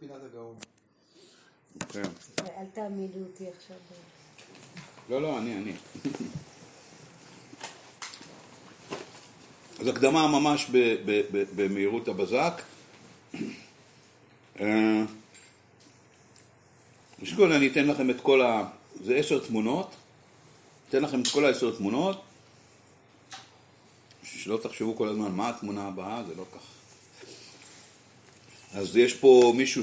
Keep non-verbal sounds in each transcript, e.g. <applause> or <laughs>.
פינת הגאון. כן. אל תעמידו אותי עכשיו. לא, לא, אני, אני. אז הקדמה ממש במהירות הבזק. אה, ראשית כל אני אתן לכם את כל ה... זה עשר תמונות. אתן לכם את כל העשר תמונות. שלא תחשבו כל הזמן מה התמונה הבאה, זה לא כך. אז יש פה מישהו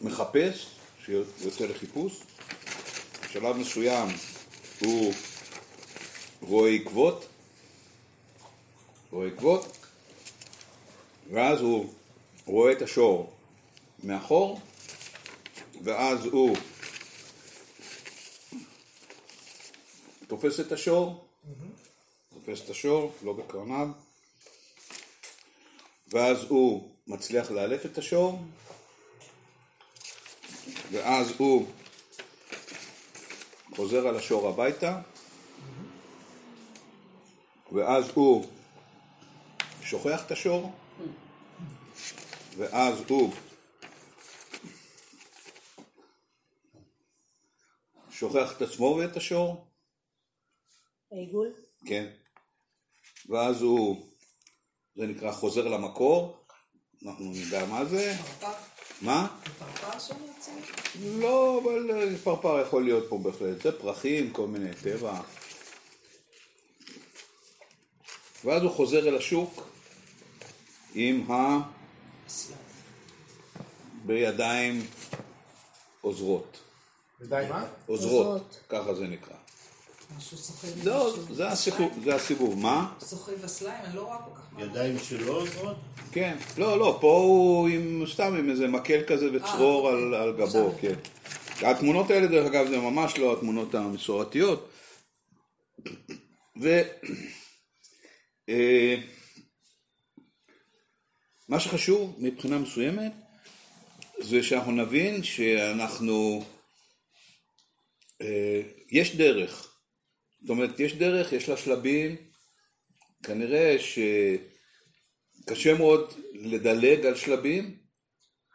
שמחפש, שיוצא לחיפוש. בשלב מסוים הוא רואה עקבות, רואה עקבות, ואז הוא רואה את השור מאחור, ואז הוא תופס את השור, תופס את השור, לא בקרניו, ואז הוא מצליח לאלף את השור, ואז הוא חוזר על השור הביתה, ואז הוא שוכח את השור, ואז הוא שוכח את עצמו ואת השור, העיגול? כן, ואז הוא, זה נקרא חוזר למקור, אנחנו נדע מה זה, פרפר? מה? פרפר שם יוצאים? לא, אבל אה, פרפר יכול להיות פה בהחלט. זה פרחים, כל מיני טבע. ואז הוא חוזר אל השוק עם ה... בידיים עוזרות. ודי מה? עוזרות. ככה זה נקרא. משהו סוחב לא. זה הסיבוב, זה הסיבוב. מה? סוחב הסליים, אני לא רואה כל כך מה. ידיים שלו עוזרות? כן. לא, לא, פה הוא עם, סתם עם איזה מקל כזה וצרור אה, על, על גבו. כן. התמונות האלה, דרך אגב, זה ממש לא התמונות המסורתיות. ו... אה, מה שחשוב מבחינה מסוימת זה שאנחנו נבין שאנחנו, אה, יש דרך. זאת אומרת, יש דרך, יש לה שלבים, כנראה שקשה מאוד לדלג על שלבים,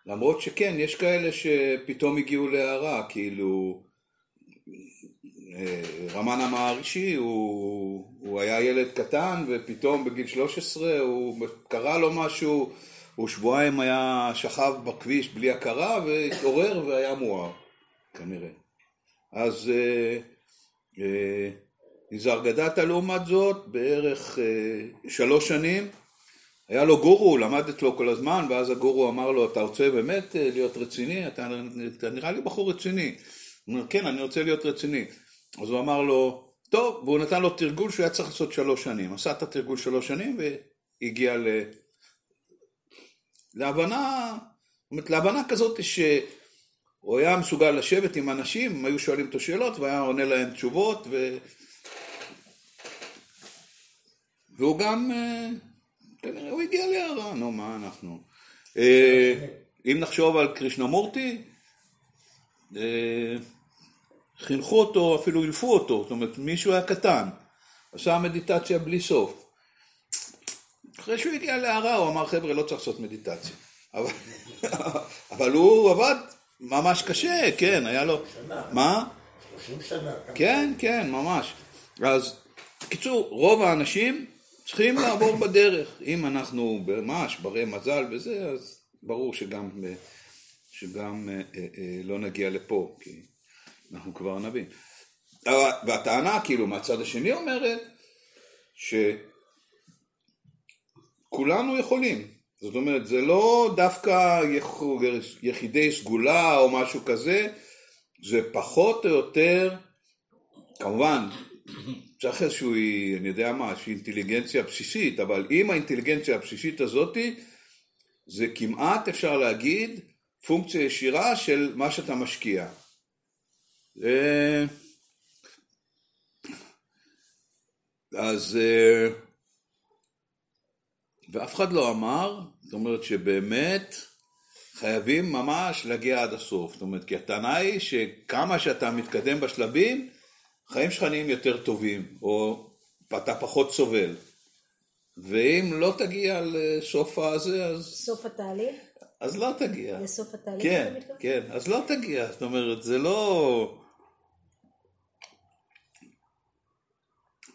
למרות שכן, יש כאלה שפתאום הגיעו להערה, כאילו אה, רמן המערישי, הוא, הוא היה ילד קטן ופתאום בגיל 13 הוא קרה לו משהו, הוא שבועיים היה שכב בכביש בלי הכרה והתעורר והיה מואר, כנראה. אז אה, אה, יזהר גדתה לעומת זאת, בערך אה, שלוש שנים, היה לו גורו, הוא למד אצלו כל הזמן, ואז הגורו אמר לו, אתה רוצה באמת אה, להיות רציני? אתה, אתה נראה לי בחור רציני. הוא אומר, כן, אני רוצה להיות רציני. אז הוא אמר לו, טוב, והוא נתן לו תרגול שהוא היה צריך לעשות שלוש שנים. עשה את התרגול שלוש שנים והגיע ל... להבנה, זאת אומרת, להבנה כזאת שהוא היה מסוגל לשבת עם אנשים, היו שואלים אותו שאלות והיה עונה להם תשובות, ו... והוא גם, אה, כנראה הוא הגיע להערה, נו מה אנחנו. אה, אם נחשוב על קרישנמורטי, אה, חינכו אותו, אפילו אילפו אותו, זאת אומרת מישהו היה קטן, עשה מדיטציה בלי סוף. אחרי שהוא הגיע להערה הוא אמר חבר'ה לא צריך לעשות מדיטציה. אבל, <laughs> אבל הוא עבד ממש קשה, כן, היה לו... מה? 30 שנה. כן, כן, ממש. אז, בקיצור, רוב האנשים צריכים לעבור בדרך. אם אנחנו ממש ברי מזל וזה, אז ברור שגם, שגם אה, אה, אה, לא נגיע לפה, כי אנחנו כבר נבין. והטענה, כאילו, מהצד השני אומרת, שכולנו יכולים. זאת אומרת, זה לא דווקא יח- יחידי סגולה או משהו כזה, זה פחות או יותר, כמובן, צריך איזשהו, אני יודע מה, איזושהי אינטליגנציה בסיסית, אבל עם האינטליגנציה הבסיסית הזאתי, זה כמעט, אפשר להגיד, פונקציה ישירה של מה שאתה משקיע. אה, אז, אה, ואף אחד לא אמר, זאת אומרת שבאמת חייבים ממש להגיע עד הסוף. זאת אומרת, כי הטענה היא שכמה שאתה מתקדם בשלבים, החיים שלך נהיים יותר טובים, או אתה פחות סובל. ואם לא תגיע לסוף הזה, אז סוף התהליך? אז לא תגיע. לסוף התהליך כן? כן, אז לא תגיע, זאת אומרת, זה לא...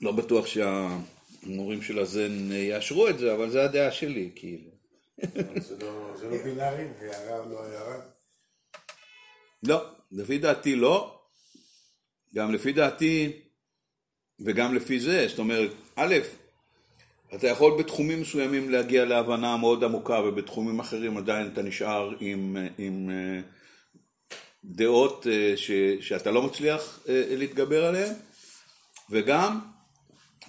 לא בטוח שהמורים של הזן יאשרו את זה, אבל זה הדעה שלי, כאילו. זה לא- זה לא בינארי, והערה לא הערה. לא, לפי דעתי לא. גם לפי דעתי, וגם לפי זה, זאת אומרת, א', אתה יכול בתחומים מסוימים להגיע להבנה מאוד עמוקה, ובתחומים אחרים עדיין אתה נשאר עם, עם אה, דעות אה, ש, שאתה לא מצליח אה, להתגבר עליהן, וגם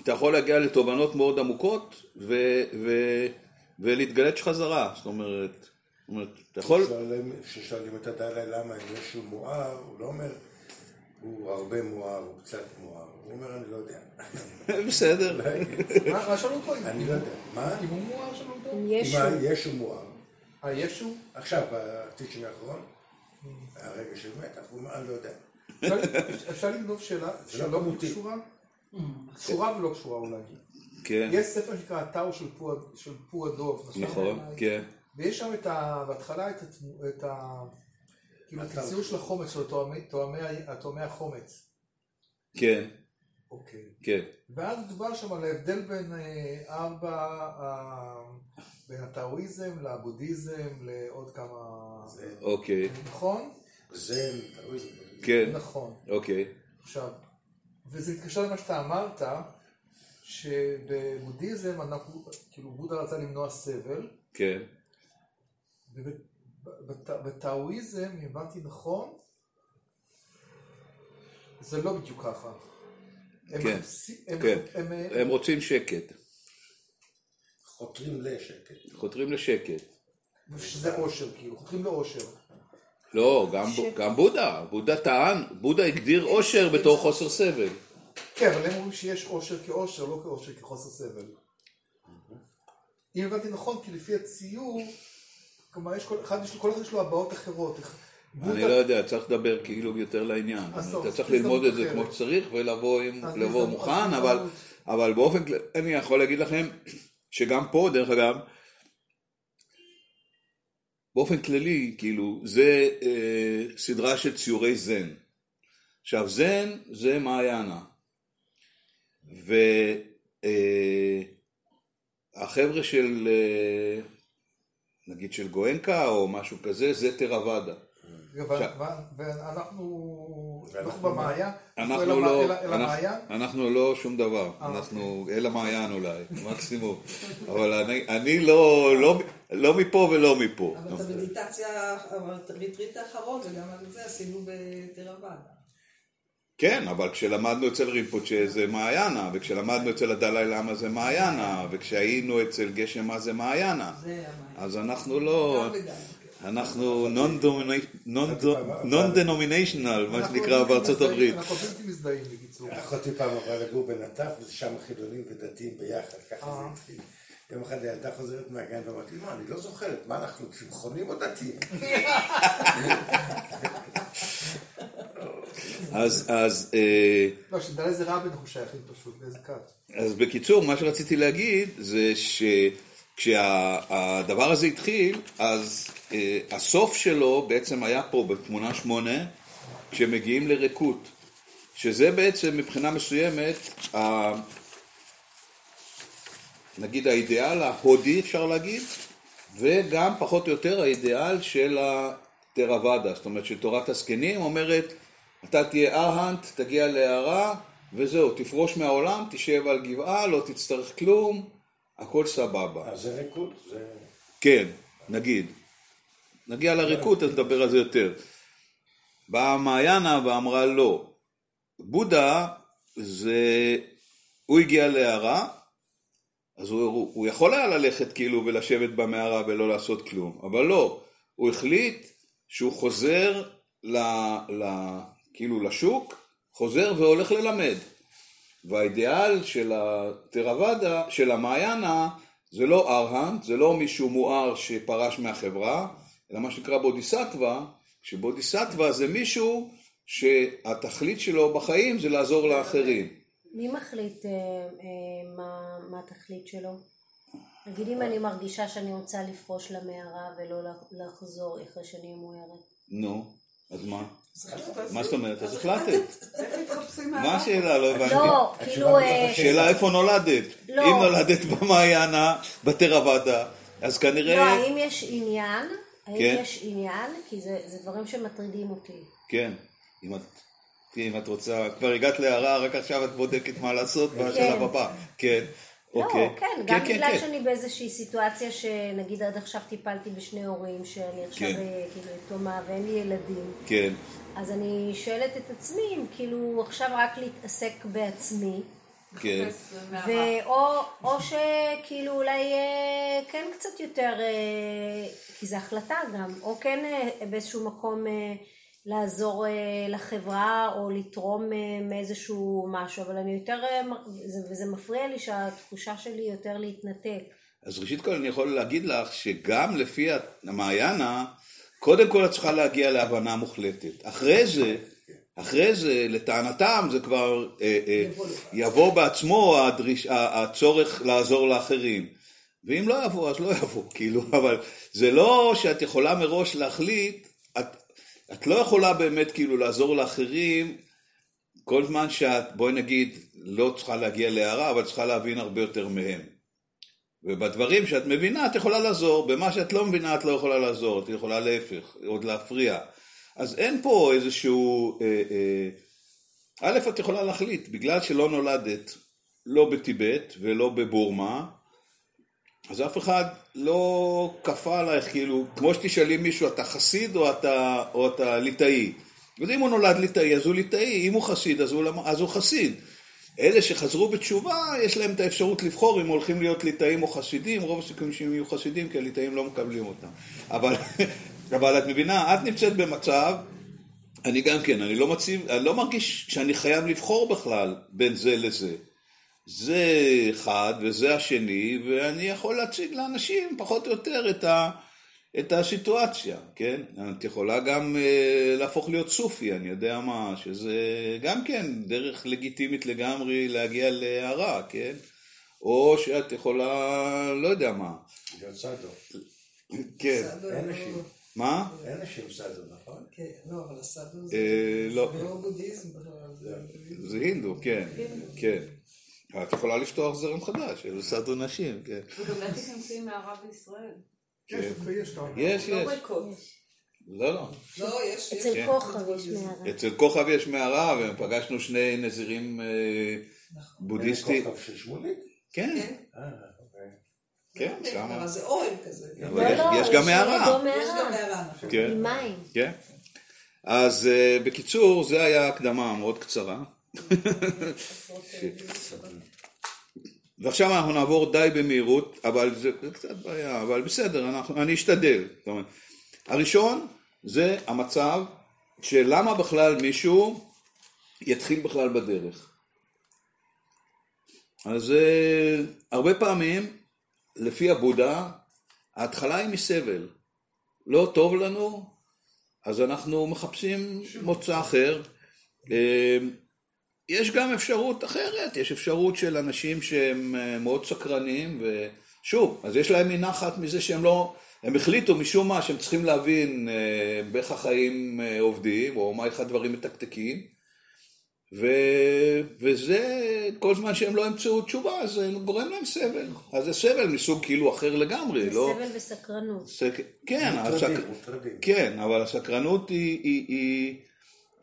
אתה יכול להגיע לתובנות מאוד עמוקות ו, ו, ולהתגלץ' חזרה, זאת אומרת, זאת אומרת, אתה יכול... שואלים- כששואלים את הדלאי למה אם מישהו מואר, הוא לא אומר, הוא הרבה מואר, הוא קצת מואר. הוא אומר, אני לא יודע. <laughs> בסדר, מה שאלו אותו? אני לא יודע. מה? אם הוא מואר שאלו אותו? אם אם ישו, הישו מואר. אה, ישו? עכשיו, בטיצ'ינג האחרון, הרגע של מתח, הוא אומר, אני לא יודע. אפשר- לגנוב שאלה זה לא שלא כמותי. קשורה? קשורה ולא קשורה אולי. כן, יש ספר שנקרא הטאו של פו- הדוב, נכון, כן, ויש שם את ה... בהתחלה את ה... הציור של החומץ, של תואמי- החומץ. כן, אוקיי. כן, ואז דובר שם על ההבדל בין אה, ארבע, אה, בין הטאואיזם לבודהיזם לעוד כמה... אוקיי, נכון? זן, טאויזם. כן, נכון. אוקיי, עכשיו, וזה מתקשר למה שאתה אמרת, שבבודהיזם אנחנו, כאילו בודה רצה למנוע סבל, כן, ובטאואיזם, אם הבנתי נכון, זה לא בדיוק ככה. הם כן, מחפשים- הם- כן. הם- הם רוצים שקט, חותרים לשקט. חותרים לשקט. שזה אושר, כאילו, חותרים לאושר. לא, גם, גם בודה, בודה טען, בודה הגדיר אושר בתור חוסר סבל. כן, אבל הם אומרים שיש אושר כאושר, לא כאושר כחוסר סבל. אם הבנתי נכון, כי לפי הציור, כלומר, יש כל אחד, יש כל אחד יש לו הבעות אחרות. אני לא יודע, צריך לדבר כאילו יותר לעניין. אתה צריך ללמוד את זה כמו שצריך ולבוא מוכן, אבל, באופן כללי, אני יכול להגיד לכם שגם פה, דרך אגב, באופן כללי, כאילו, זה אה, סדרה של ציורי זן. עכשיו, זן זה מעיינה. והחבר'ה של, אה, נגיד של גואנקה או משהו כזה, זה תרוואדה. ואנחנו אנחנו במעיין, אנחנו לא, אנחנו, לא שום דבר, אה, אנחנו אל המעיין אולי, <laughs> מקסימום, אבל אני, לא, לא, לא מפה ולא מפה. אבל את המדיטציה, את הריטריט האחרון, וגם על זה עשינו בתרוואדה. כן, אבל כשלמדנו אצל רימפוצ'ה זה מעיינה, וכשלמדנו אצל הדלאי למה זה מעיינה, וכשהיינו אצל גשם זה מעיינה, זה המעיין. אז אנחנו לא, וגם. אנחנו non-denominational, מה שנקרא בארצות הברית. אנחנו בלתי מזדהים בקיצור. אחותי פעם עברה לגור בנטף, ושם חילונים ודתיים ביחד, ככה זה אה. התחיל. יום אחד הילדה חוזרת מהגן ואמרתי, מה, אני לא זוכרת, מה אנחנו, צמחונים או דתיים? <laughs> אז, אז, אה, לא, שדליה זה רבין אנחנו שייכים פשוט, לאיזה כת. אז בקיצור, מה שרציתי להגיד זה שכשהדבר הזה התחיל, אז אה, הסוף שלו בעצם היה פה בתמונה שמונה, כשמגיעים לריקות, שזה בעצם מבחינה מסוימת. נגיד האידיאל ההודי אפשר להגיד, וגם פחות או יותר האידיאל של התרוואדה, זאת אומרת שתורת הזקנים אומרת, אתה תהיה ארהנט, תגיע להערה, וזהו, תפרוש מהעולם, תשב על גבעה, לא תצטרך כלום, הכל סבבה. אז זה ריקוד, זה... כן, נגיד. נגיע לריקות, אז נדבר על זה יותר. באה מעיינה ואמרה לא. בודה, זה... הוא הגיע להערה, אז הוא, הוא יכול היה ללכת כאילו ולשבת במערה ולא לעשות כלום, אבל לא. הוא החליט שהוא חוזר ל, ל, כאילו לשוק, חוזר והולך ללמד. והאידיאל של התרוואדה, של המעיינה, זה לא ארהנט, זה לא מישהו מואר שפרש מהחברה, אלא מה שנקרא בודיסטווה, שבודיסטווה זה מישהו שהתכלית שלו בחיים זה לעזור לאחרים. מי מחליט אה, אה, מה- מה התכלית שלו? נגיד אם אני מרגישה שאני רוצה לפרוש למערה ולא לחזור אחרי שאני מוארת. נו, אז מה? מה זאת אומרת? אז החלטת. מה? השאלה? לא הבנתי. לא, כאילו... אה, מתוך שאלה איפה נולדת. לא. אם נולדת במעיינה, בתרוואדה, אז לא, כנראה... האם יש עניין? האם כן. יש עניין? כי זה זה דברים שמטרידים אותי. כן. אם את... תראי, אם את רוצה, כבר הגעת להערה, רק עכשיו את בודקת מה לעשות בשלב הבא. כן. אוקיי. לא, כן, גם כן, בגלל כן. שאני באיזושהי סיטואציה שנגיד עד עכשיו טיפלתי בשני הורים, שאני עכשיו כן. אה, כאילו יתומה ואין לי ילדים. כן. אז אני שואלת את עצמי אם כאילו עכשיו רק להתעסק בעצמי, כן. ואו או שכאילו אולי אה, כן קצת יותר, אה, כי זו החלטה גם, או כן באיזשהו מקום לעזור אה, לחברה או לתרום אה, מאיזשהו משהו, אבל אני יותר, אה, וזה מפריע לי שהתחושה שלי יותר להתנתק. אז ראשית כל אני יכול להגיד לך שגם לפי המעיינה, קודם כל את צריכה להגיע להבנה מוחלטת. אחרי זה, אחרי זה, לטענתם, זה כבר אה, אה, יבוא בעצמו הדריש, הצורך לעזור לאחרים. ואם לא יבוא, אז לא יבוא, <laughs> כאילו, אבל זה לא שאת יכולה מראש להחליט, את, לא יכולה באמת כאילו לעזור לאחרים כל זמן שאת, בואי נגיד, לא צריכה להגיע להערה, אבל צריכה להבין הרבה יותר מהם. ובדברים שאת מבינה את יכולה לעזור, במה שאת לא מבינה את לא יכולה לעזור, את יכולה להפך, עוד להפריע. אז אין פה איזשהו... אה, אה, א', את יכולה להחליט, בגלל שלא נולדת לא בטיבט ולא בבורמה, אז אף אחד לא כפה עלייך, כאילו, כמו שתשאלי מישהו, אתה חסיד או אתה, או אתה ליטאי? אז אם הוא נולד ליטאי, אז הוא ליטאי, אם הוא חסיד, אז הוא, אז הוא חסיד. אלה שחזרו בתשובה, יש להם את האפשרות לבחור אם הולכים להיות ליטאים או חסידים, רוב הסיכויים שהם יהיו חסידים, כי הליטאים לא מקבלים אותם. אבל, <laughs> אבל את מבינה, את נמצאת במצב, אני גם כן, אני לא מציב, אני לא מרגיש שאני חייב לבחור בכלל בין זה לזה. זה אחד וזה השני, ואני יכול להציג לאנשים פחות או יותר את, ה, את הסיטואציה, כן? את יכולה גם אה, להפוך להיות סופי, אני יודע מה, שזה גם כן דרך לגיטימית לגמרי להגיע להערה, כן? או שאת יכולה, לא יודע מה. להיות סאדו. כן. סאדו אין לא- נשים. מה? אין נשים סאדו, נכון? כן, לא, אבל הסאדו אה, זה לא. זה לא בודהיזם זה הינדו, כן, כן. את יכולה לפתוח זרם חדש, של סאדו נשים, כן. וגם לא תיכנסי מערב לישראל. יש, יש, אתה אומר. יש, לא יש. לא, לא. לא, יש. אצל כן. כוכב יש מערה. אצל כוכב יש מערה, ופגשנו שני נזירים אה, בודהיסטים. כוכב של שמוליק? כן, אה, אוקיי. כן, אבל שם. זה אוהל כזה. אבל לא, יש- לא, גם מערה. יש גם מערה. נכון. כן, עם מים. כן. אז אה, בקיצור, זה היה הקדמה מאוד קצרה. ועכשיו אנחנו נעבור די במהירות, אבל זה, זה קצת בעיה, אבל בסדר, אנחנו, אני אשתדל. הראשון זה המצב של למה בכלל מישהו יתחיל בכלל בדרך. אז אה, הרבה פעמים, לפי הבודה, ההתחלה היא מסבל. לא טוב לנו, אז אנחנו מחפשים מוצא אחר. יש גם אפשרות אחרת, יש אפשרות של אנשים שהם אה, מאוד סקרנים, ושוב, אז יש להם מנחת מזה שהם לא, הם החליטו משום מה שהם צריכים להבין אה, איך החיים אה, עובדים, או איך הדברים מתקתקים, ו... וזה, כל זמן שהם לא ימצאו תשובה, אז זה גורם להם סבל. אז זה סבל מסוג כאילו אחר לגמרי, לא... סבל וסקרנות. סק... כן, הסק... כן, אבל הסקרנות היא, היא, היא,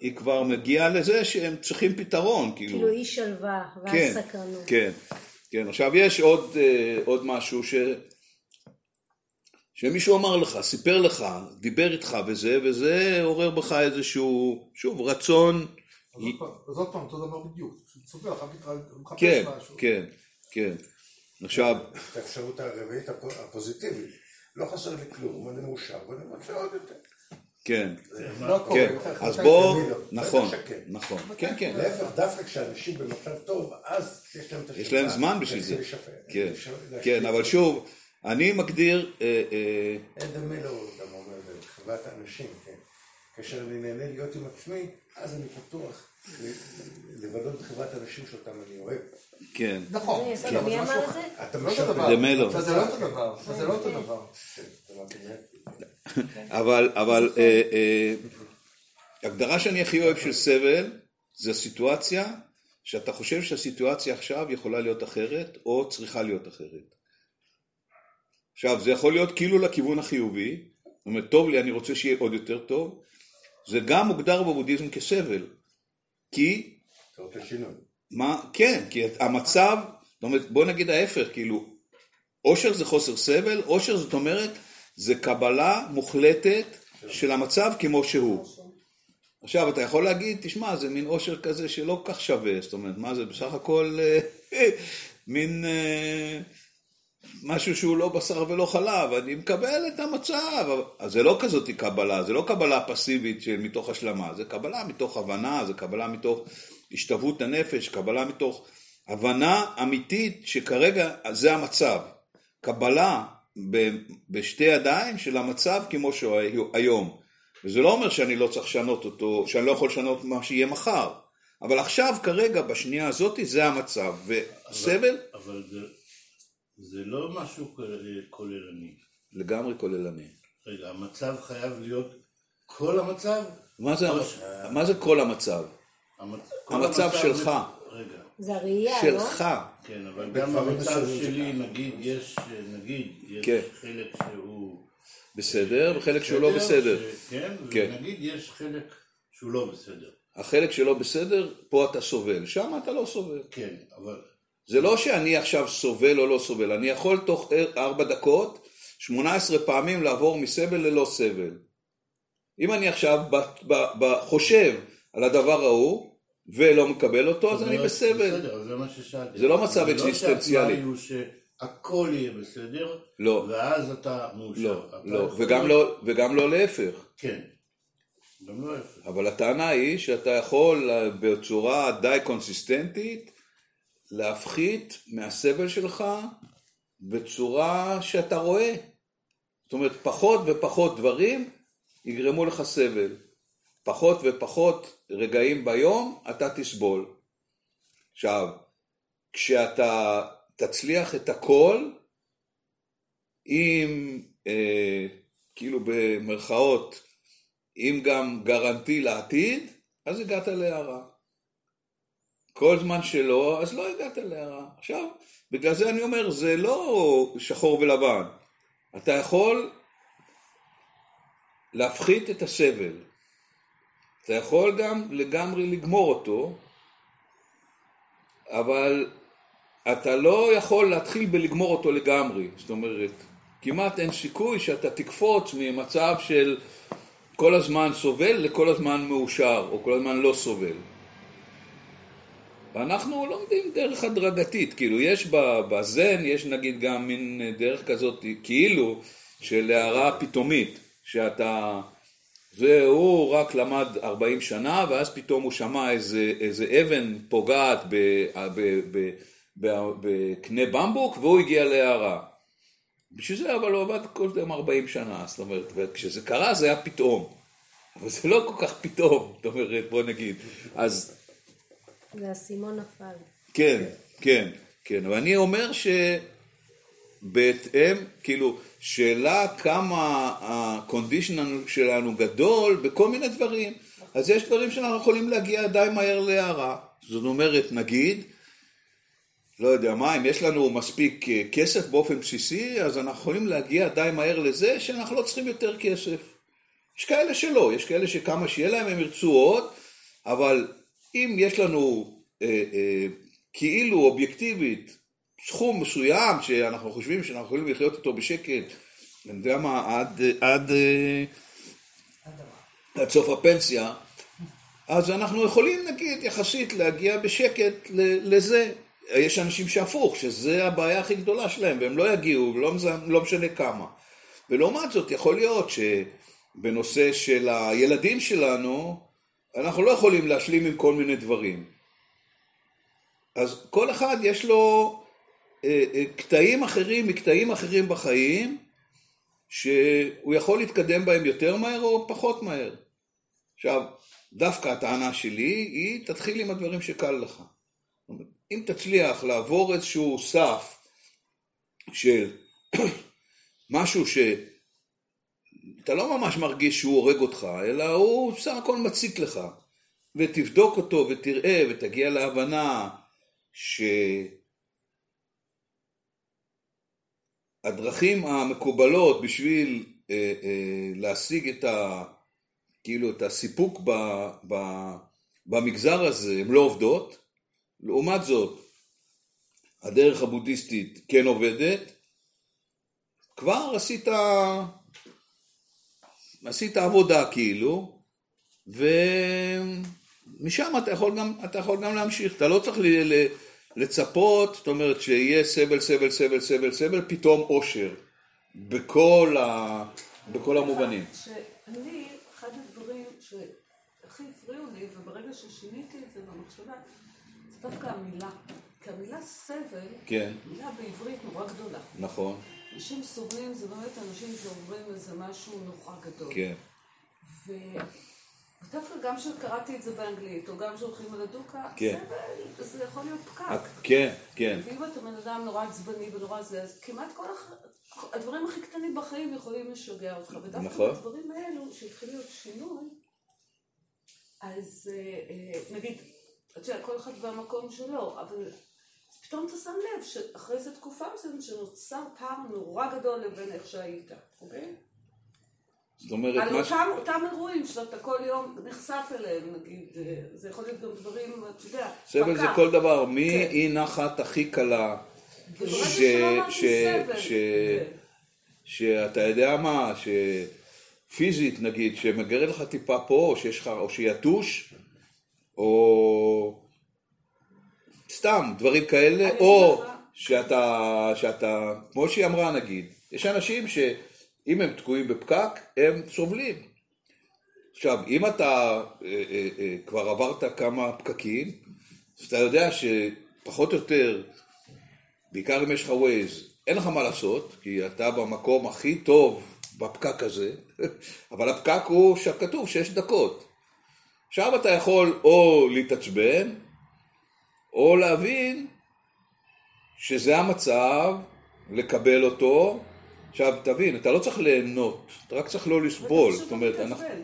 היא כבר מגיעה לזה שהם צריכים פתרון, כאילו. כאילו אי שלווה כן, והסקרנות. כן, כן. עכשיו יש עוד, אה, עוד משהו ש... שמישהו אמר לך, סיפר לך, דיבר איתך וזה, וזה עורר בך איזשהו, שוב, רצון, אז עוד פעם- אז עוד פעם, אותו דבר בדיוק. אחר כך מחפש כן, משהו. כן, כן. עכשיו, את האפשרות הרביעית הפו- הפוזיטיבית. לא חסר לי כלום, אני מאושר, ואני מוצא עוד יותר. כן, לא הכל, כן. בטח, אז בוא, לא. נכון. נכון, כן, כן. להפך, דווקא כשאנשים במצב טוב, אז יש להם את יש להם זמן בשביל זה. כן. כן, אבל שוב, אני מגדיר, אה, אה, אדם מילר גם אומר, בחברת האנשים, כן. כאשר אני נהנה להיות עם עצמי, אז אני פתוח ל- לבלות בחברת אנשים שאותם אני אוהב. כן. נכון, אבל מי זה משהו אמר את. זה? אתה לא אותו משווה. דבר. זה לא אותו דבר, זה לא אותו דבר. אבל, אבל אה, אה, הגדרה שאני הכי אוהב של סבל זה סיטואציה שאתה חושב שהסיטואציה עכשיו יכולה להיות אחרת או צריכה להיות אחרת. עכשיו זה יכול להיות כאילו לכיוון החיובי, זאת אומרת טוב לי אני רוצה שיהיה עוד יותר טוב, זה גם מוגדר בבודהיזם כסבל, כי אתה רוצה שינוי. מה, כן, כי המצב, זאת אומרת, בוא נגיד ההפך, כאילו, אושר זה חוסר סבל, אושר זאת אומרת, זה קבלה מוחלטת של המצב כמו שהוא. עכשיו, אתה יכול להגיד, תשמע, זה מין אושר כזה שלא כך שווה, זאת אומרת, מה זה בסך הכל אה, <laughs> מין אה, משהו שהוא לא בשר ולא חלב, אני מקבל את המצב, אז זה לא כזאת קבלה, זה לא קבלה פסיבית מתוך השלמה, זה קבלה מתוך הבנה, זה קבלה מתוך השתוות הנפש, קבלה מתוך הבנה אמיתית שכרגע זה המצב. קבלה בשתי ידיים של המצב כמו שהוא היום. וזה לא אומר שאני לא צריך לשנות אותו, שאני לא יכול לשנות מה שיהיה מחר. אבל עכשיו, כרגע, בשנייה הזאת, זה המצב. וסבל אבל זה, זה לא משהו כולל- כוללני. לגמרי כוללני. רגע, המצב חייב להיות כל המצב? מה זה, ש- מה זה כל המצב? המצ... כל המצב שלך. רגע, זה הראייה, לא? שלך. כן, אבל גם במצב שלי. נגיד, יש, נגיד, יש כן. חלק שהוא... בסדר, וחלק שהוא לא בסדר. ש- כן, כן. ונגיד יש חלק שהוא לא בסדר. החלק שלא בסדר, פה אתה סובל, שם אתה לא סובל. כן, אבל... זה לא שאני עכשיו סובל או לא סובל, אני יכול תוך ארבע דקות, 18 פעמים לעבור מסבל ללא סבל. אם אני עכשיו ב, ב, ב, חושב על הדבר ההוא ולא מקבל אותו, אז אני לא- בסבל. בסדר, זה מה ששאלתי. זה לא מצב זה אקזיסטנציאלי. שהתנאי הוא שהכל יהיה בסדר, לא. ואז אתה מאושר. לא, לא, וגם לא, וגם לא להפך. כן. גם לא ההפך. אבל הטענה היא שאתה יכול אה, בצורה די קונסיסטנטית להפחית מהסבל שלך בצורה שאתה רואה. זאת אומרת, פחות ופחות דברים יגרמו לך סבל. פחות ופחות רגעים ביום אתה תסבול. עכשיו, כשאתה תצליח את הכל, עם, אה, כאילו במרכאות, אם גם גרנטי לעתיד, אז הגעת להערה. כל זמן שלא, אז לא הגעת להערה. עכשיו, בגלל זה אני אומר, זה לא שחור ולבן. אתה יכול להפחית את הסבל. אתה יכול גם לגמרי לגמור אותו, אבל אתה לא יכול להתחיל בלגמור אותו לגמרי. זאת אומרת, כמעט אין סיכוי שאתה תקפוץ ממצב של כל הזמן סובל לכל הזמן מאושר, או כל הזמן לא סובל. ואנחנו לומדים דרך הדרגתית, כאילו יש בזן, יש נגיד גם מין דרך כזאת, כאילו, של הערה פתאומית, שאתה, זה, הוא רק למד 40 שנה, ואז פתאום הוא שמע איזה, איזה אבן פוגעת בקנה במבוק, והוא הגיע להערה. בשביל זה אבל הוא עבד כל זה 40 שנה, זאת אומרת, וכשזה קרה זה היה פתאום. אבל זה לא כל כך פתאום, זאת אומרת, בוא נגיד. אז והאסימון נפל. כן, כן, כן, ואני אומר שבהתאם, כאילו, שאלה כמה ה-condition שלנו גדול בכל מיני דברים, אז יש דברים שאנחנו יכולים להגיע די מהר להערה. זאת אומרת, נגיד, לא יודע מה, אם יש לנו מספיק אה, כסף באופן בסיסי, אז אנחנו יכולים להגיע די מהר לזה שאנחנו לא צריכים יותר כסף. יש כאלה שלא, יש כאלה שכמה שיהיה להם הם ירצו עוד, אבל אם יש לנו אה, אה, כאילו אובייקטיבית סכום מסוים שאנחנו חושבים שאנחנו יכולים לחיות איתו בשקט, אני יודע מה, עד, עד, אה, עד סוף הפנסיה, אז אנחנו יכולים נגיד יחסית להגיע בשקט לזה. יש אנשים שהפוך, שזה הבעיה הכי גדולה שלהם, והם לא יגיעו, לא, לא משנה כמה. ולעומת זאת, יכול להיות שבנושא של הילדים שלנו, אנחנו לא יכולים להשלים עם כל מיני דברים. אז כל אחד יש לו קטעים אחרים מקטעים אחרים בחיים, שהוא יכול להתקדם בהם יותר מהר או פחות מהר. עכשיו, דווקא הטענה שלי היא, תתחיל עם הדברים שקל לך. אם תצליח לעבור איזשהו סף של <coughs> משהו שאתה לא ממש מרגיש שהוא הורג אותך, אלא הוא בסך הכל מציק לך, ותבדוק אותו ותראה ותגיע להבנה שהדרכים המקובלות בשביל אה, אה, להשיג את ה... כאילו את הסיפוק ב, ב, במגזר הזה הן לא עובדות, לעומת זאת הדרך הבודהיסטית כן עובדת, כבר עשית, עשית עבודה כאילו, ומשם אתה יכול גם, אתה יכול גם להמשיך, אתה לא צריך ל, ל, לצפות, זאת אומרת שיהיה סבל, סבל, סבל, סבל, סבל, פתאום אושר, בכל, ה, בכל המובנים. שאני, אחד הדברים שהכי הפריעו לי, וברגע ששיניתי את זה במחשבה, זה דווקא המילה. כי המילה סבל, כן, מילה בעברית נורא גדולה. נכון, אנשים סובלים, זה באמת אנשים שעוברים איזה משהו נורא גדול. כן, ו- ודווקא גם כשקראתי את זה באנגלית, או גם כשהולכים על הדוקה, כן. סבל, זה יכול להיות פקק. כן, כן, ואם אתה בן אדם נורא עצבני ונורא זה, אז כמעט כל הח... הדברים הכי קטנים בחיים יכולים לשגע אותך. ודווקא נכון. בדברים האלו, שהתחיל להיות שינוי, אז אה, אה, נגיד, את יודעת, כל אחד במקום שלו, אבל פתאום אתה שם לב שאחרי איזה תקופה מסוימת שנוצר פער נורא גדול לבין איך שהיית, אוקיי? זאת אומרת, על ש... אותם, אותם אירועים שאתה כל יום נחשף אליהם, נגיד, אה, זה יכול להיות גם דברים, אתה יודע, סבל זה. כל דבר, מי כן. אי נחת הכי קלה, ש- שלא אמרתי ש- ש- כן. שאתה יודע מה, שפיזית נגיד, שמגרד לך טיפה פה, או שיש לך, או שיתוש, או סתם, דברים כאלה, או שאתה, שאתה, כמו שהיא אמרה נגיד, יש אנשים שאם הם תקועים בפקק, הם סובלים. עכשיו, אם אתה אה, אה, אה, כבר עברת כמה פקקים, אז אתה יודע שפחות או יותר, בעיקר אם יש לך ווייז, אין לך מה לעשות, כי אתה במקום הכי טוב בפקק הזה, <laughs> אבל הפקק הוא שכתוב שש דקות. עכשיו אתה יכול או להתעצבן, או להבין שזה המצב, לקבל אותו. עכשיו, תבין, אתה לא צריך ליהנות, אתה רק צריך לא לסבול. זאת פשוט אומרת, לא אנחנו... מתעצבן.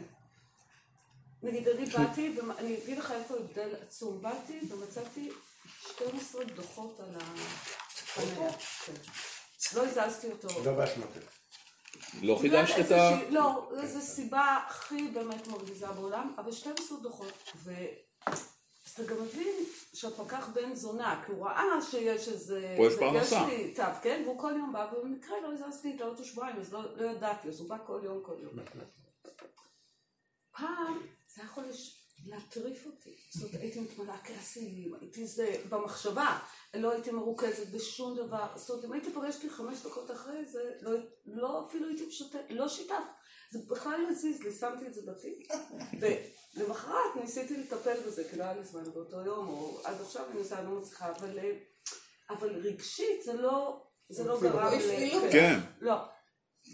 נגיד, אני באתי, ואני אגיד לך איפה ההבדל עצום. באתי ומצאתי 12 דוחות על החניה. כן. לא הזזתי אותו. לא באשמתך. לא בגלל חידשת את ה... לא, זו סיבה הכי באמת מרגיזה בעולם, אבל 12 דוחות. אתה גם מבין שהפקח בן זונה, כי הוא ראה שיש איזה... פה יש זה- פרנסה. יש לי תו, כן? והוא כל יום בא, ובמקרה לא הזזתי את האוטו שבועיים, אז לא, לא ידעתי, אז הוא בא כל יום, כל יום. פעם זה היה יכול לש- להטריף אותי. זאת אומרת, הייתי מתמלאה כעסים, הייתי זה, במחשבה, לא הייתי מרוכזת בשום דבר. זאת אומרת, אם הייתי פוגשת חמש דקות אחרי זה, לא, לא אפילו הייתי משתף, לא שיתף. זה בכלל לא הזיז לי, שמתי את זה בתיק. <laughs> ולמחרת ניסיתי לטפל בזה, כי לא היה לי זמן באותו יום, או עד עכשיו אני עושה, אני לא מצליחה, אבל, אה, אבל רגשית זה לא, זה לא גרם ל... אותך. כן, לא,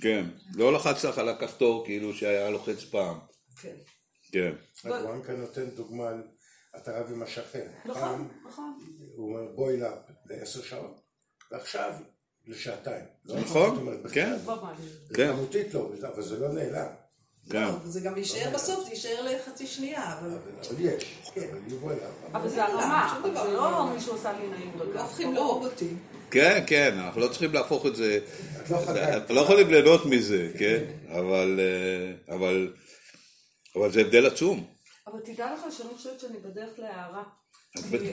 כן. לא לחצת לך על הכפתור כאילו שהיה לוחץ פעם. כן. כן. הגואנקה נותן דוגמה, על- אתה רב עם השכן. נכון, נכון. הוא אומר בואי לה לעשר שעות, ועכשיו לשעתיים. לא נכון. כן. ממש. כן. כמותית לא, אבל זה לא נעלם. כן. זה גם יישאר בסוף, זה יישאר לחצי שנייה, אבל אבל יש, אבל אליו. אבל זה לא, הרמה, שום אבל דבר זה לא לא. מישהו עשה לי נעים לא. הופכים. לרובוטים. כן, כן, אנחנו לא צריכים להפוך את זה, את לא. אנחנו לא יכולים ליהנות מזה, כן? אבל, אה, אבל, אבל זה הבדל עצום. אבל תדע לך שאני חושבת שאני בדרך להערה.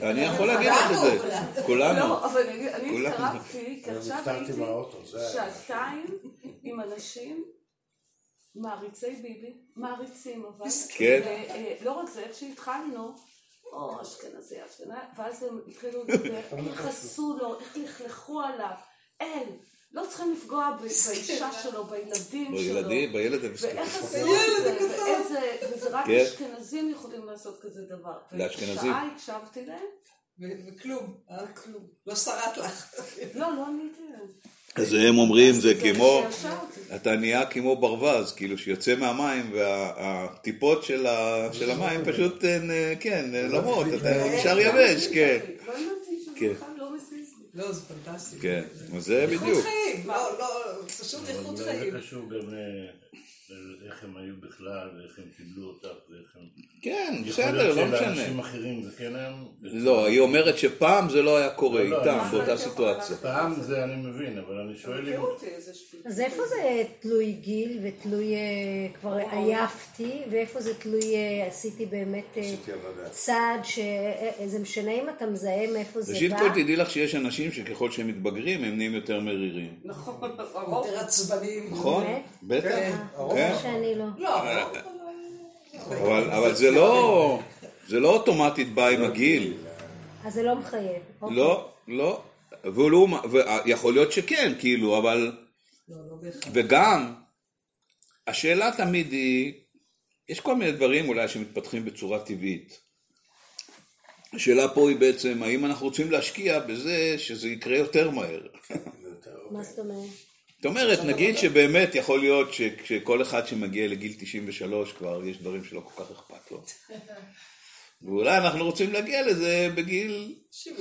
אני יכול להגיד לך את זה, כולנו. לא, אבל אני. התקרבתי, כי עכשיו הייתי. שעתיים עם אנשים מעריצי ביבי, מעריצים אבל. כן. ולא רק זה, איך שהתחלנו, או אשכנזי, אשכנזי, ואז הם התחילו לדבר, <laughs> איך עשו לו, איך לכלכו עליו, אין, לא צריכים לפגוע באישה <laughs> שלו, בילדים שלו. בילדים, בילד הם ואיך עשו ילד את זה, וזה רק כן. אשכנזים יכולים לעשות כזה דבר. לאשכנזים. שעה הקשבתי להם, וכלום, אה? כלום. לא שרט לך. לא, לא עניתי להם. אז הם אומרים זה כמו. אתה נהיה כמו ברווז, כאילו שיוצא מהמים והטיפות של המים פשוט, אה, כן, נעלמות, אתה נשאר יבש, כן, לא הבנתי שזה כן. לא זה פנטסטי. כן, זה איכות בדיוק. חיים, לא, לא, פשוט איכות אבל זה חיים. קשור גם לאיך הם היו בכלל, ואיך הם קיבלו אותך, ואיך הם... כן, יכול בסדר, להיות לא שלאנשים משנה. אחרים זה כן היה... לא, היא אומרת שפעם זה לא היה קורה לא, לא, איתם באותה סיטואציה. פעם זה אני מבין, אבל אני שואל אם... אז איפה זה תלוי גיל ותלוי אה, כבר עייפתי, ואיפה זה תלוי אה, עשיתי באמת אה. צעד שזה משנה אם אתה מזהה מאיפה זה ראשית בא? כל תדעי לך שיש אנשים שככל שהם מתבגרים הם נהיים יותר מרירים. נכון, הרוב. יותר עצבניים. נכון? בטח. כן, כן. שאני לא. לא, אבל זה לא זה לא אוטומטית בא עם הגיל. אז זה לא מחייב. אוקיי. לא, לא. ויכול להיות שכן, כאילו, אבל... לא, לא. וגם, השאלה תמיד היא, יש כל מיני דברים אולי שמתפתחים בצורה טבעית. השאלה פה היא בעצם, האם אנחנו רוצים להשקיע בזה שזה יקרה יותר מהר? מה זאת אומרת? זאת אומרת, נגיד שבאמת יכול להיות שכל אחד שמגיע לגיל 93 כבר יש דברים שלא כל כך אכפת לו. ואולי אנחנו רוצים להגיע לזה בגיל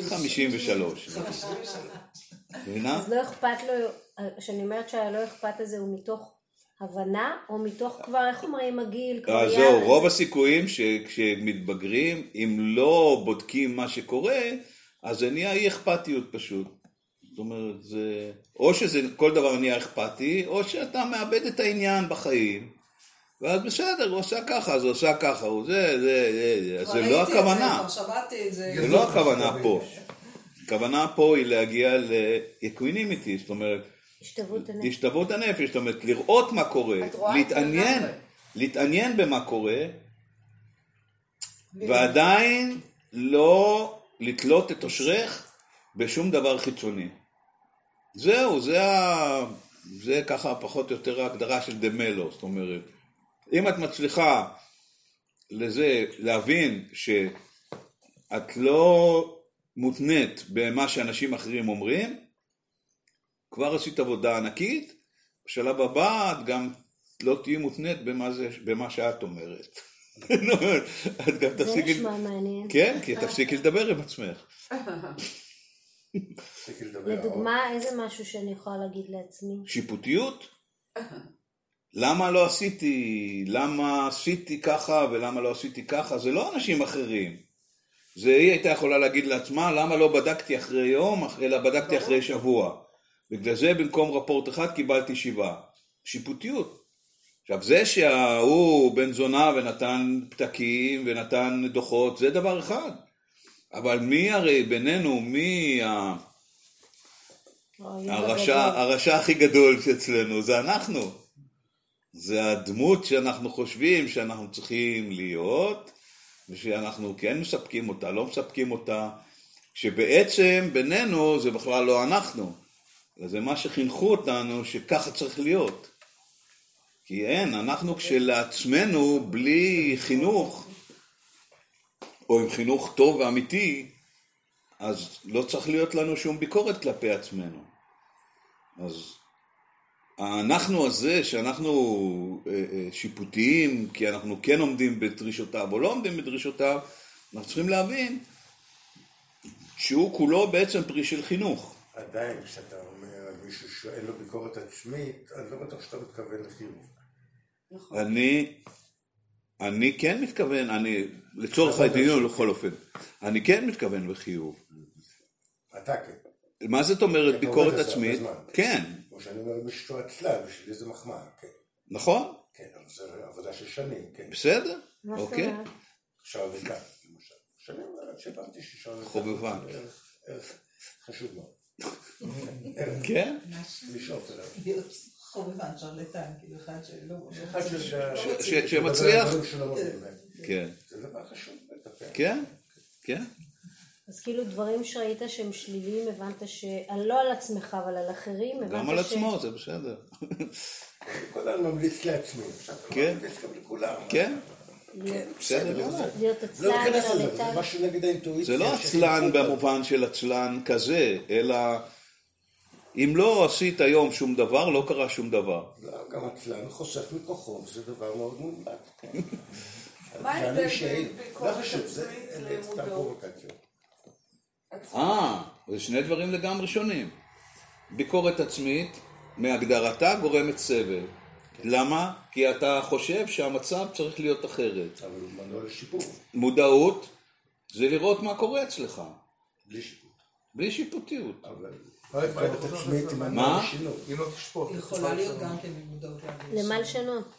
53. מבינה? אז לא אכפת לו, כשאני אומרת שהלא אכפת הזה הוא מתוך הבנה, או מתוך כבר, איך אומרים, הגיל, כבר אז זהו, רוב הסיכויים שכשמתבגרים, אם לא בודקים מה שקורה, אז זה נהיה אי אכפתיות פשוט. אומרת, זה... או שזה כל דבר נהיה אכפתי, או שאתה מאבד את העניין בחיים. ואז בסדר, הוא עושה ככה, אז הוא עושה ככה, הוא זה, זה, זה, זה, זה לא הכוונה. זה. לא הכוונה פה. הכוונה פה היא להגיע ל equanimity, זאת אומרת, השתוות הנפש. השתוות הנפש, זאת אומרת, לראות מה קורה, להתעניין. להתעניין במה קורה, ועדיין לא לתלות את אושרך בשום דבר חיצוני. זהו, זה, ה... זה ככה פחות או יותר ההגדרה של דה מלו, זאת אומרת, אם את מצליחה לזה להבין שאת לא מותנית במה שאנשים אחרים אומרים, כבר עשית עבודה ענקית, בשלב הבא את גם לא תהיי מותנית במה, זה, במה שאת אומרת. <laughs> את גם זה תפסיקי... נשמע מעניין. כן, כי תפסיקי לדבר עם עצמך. <laughs> לדוגמה, איזה משהו שאני יכולה להגיד לעצמי? שיפוטיות? <laughs> למה לא עשיתי, למה עשיתי ככה ולמה לא עשיתי ככה, זה לא אנשים אחרים. זה היא הייתה יכולה להגיד לעצמה, למה לא בדקתי אחרי יום, אלא בדקתי אחרי שבוע. בגלל זה במקום רפורט אחד קיבלתי שבעה. שיפוטיות. עכשיו זה שההוא בן זונה ונתן פתקים ונתן דוחות, זה דבר אחד. אבל מי הרי בינינו, מי ה... הרשע. הרשע הכי גדול שאצלנו זה אנחנו. זה הדמות שאנחנו חושבים שאנחנו צריכים להיות, ושאנחנו כן מספקים אותה, לא מספקים אותה, שבעצם בינינו זה בכלל לא אנחנו. זה מה שחינכו אותנו שככה צריך להיות. כי אין, אנחנו כשלעצמנו בלי חינוך, או עם חינוך טוב ואמיתי, אז לא צריך להיות לנו שום ביקורת כלפי עצמנו. אז האנחנו הזה, שאנחנו אה, אה, שיפוטיים, כי אנחנו כן עומדים בדרישותיו או לא עומדים בדרישותיו, אנחנו צריכים להבין שהוא כולו בעצם פרי של חינוך. עדיין, כשאתה אומר על מישהו שאין לו ביקורת עצמית, אני לא בטוח שאתה מתכוון לחיוב. אני, אני כן מתכוון, אני, לצורך הדיון בכל אופן, אני כן מתכוון בחיוב. אתה כן. מה זאת אומרת ביקורת זה עצמית? כן, כמו שאני אומר למישהו עצלן, בשבילי זה מחמאה, כן. נכון, כן, אבל זו עבודה של שנים, כן. בסדר, אוקיי. אומרת? שרלטן, למשל. שנים שהבנתי ששרלטן חובבן. זה ערך- חשוב מאוד. כן, לשאוף אליו. חובבן, שרלטן, כאילו אחד שלא... אחד ש- ש- מדבר שמצליח. להם. כן, זה דבר חשוב בטח, כן. כן, כן. אז כאילו דברים שראית שהם שליליים, הבנת ש... לא על עצמך, אבל על אחרים, הבנת ש... גם על עצמו, זה בסדר. כל הזמן ממליץ לעצמי, עכשיו כן. ממליץ גם לכולם. כן, להיות- בסדר. להיות לא עצלן, זה שרלטן. משהו נגד האינטואיציה. זה לא עצלן. במובן של עצלן כזה, אלא אם לא עשית היום שום דבר, לא קרה שום דבר. לא, גם עצלן חוסך מכוחו, זה דבר מאוד מומלץ. <laughs> מה עצלן ההבדל בין לא ביקורת זה עצמית למודעות? אה, זה שני דברים לגמרי שונים. ביקורת עצמית, מהגדרתה גורמת סבל. למה? כי אתה חושב שהמצב צריך להיות אחרת. אבל הוא מנוע לשיפור, מודעות זה לראות מה קורה אצלך, בלי שיפור. בלי שיפוטיות. אבל לא, לא, לא, עצמית היא מנוע מה? לשינוי. אם תשפוט. יכולה להיות גם כן. למה לשנות?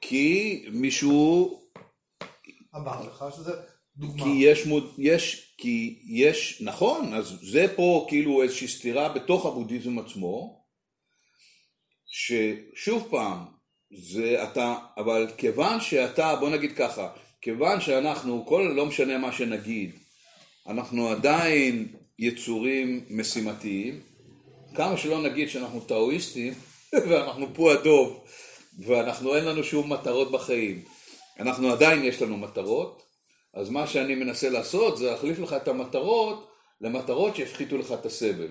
כי מישהו, אמר לך שזה דוגמה. כי יש, מוד, יש, כי יש, נכון, אז זה פה כאילו איזושהי סתירה בתוך הבודהיזם עצמו, ששוב פעם, זה אתה, אבל כיוון שאתה, בוא נגיד ככה, כיוון שאנחנו, כל, לא משנה מה שנגיד, אנחנו עדיין יצורים משימתיים, כמה שלא נגיד שאנחנו טאואיסטים, <laughs> ואנחנו פו הדוב, ואנחנו אין לנו שום מטרות בחיים, אנחנו עדיין יש לנו מטרות, אז מה שאני מנסה לעשות זה להחליף לך את המטרות למטרות שיפחיתו לך את הסבל.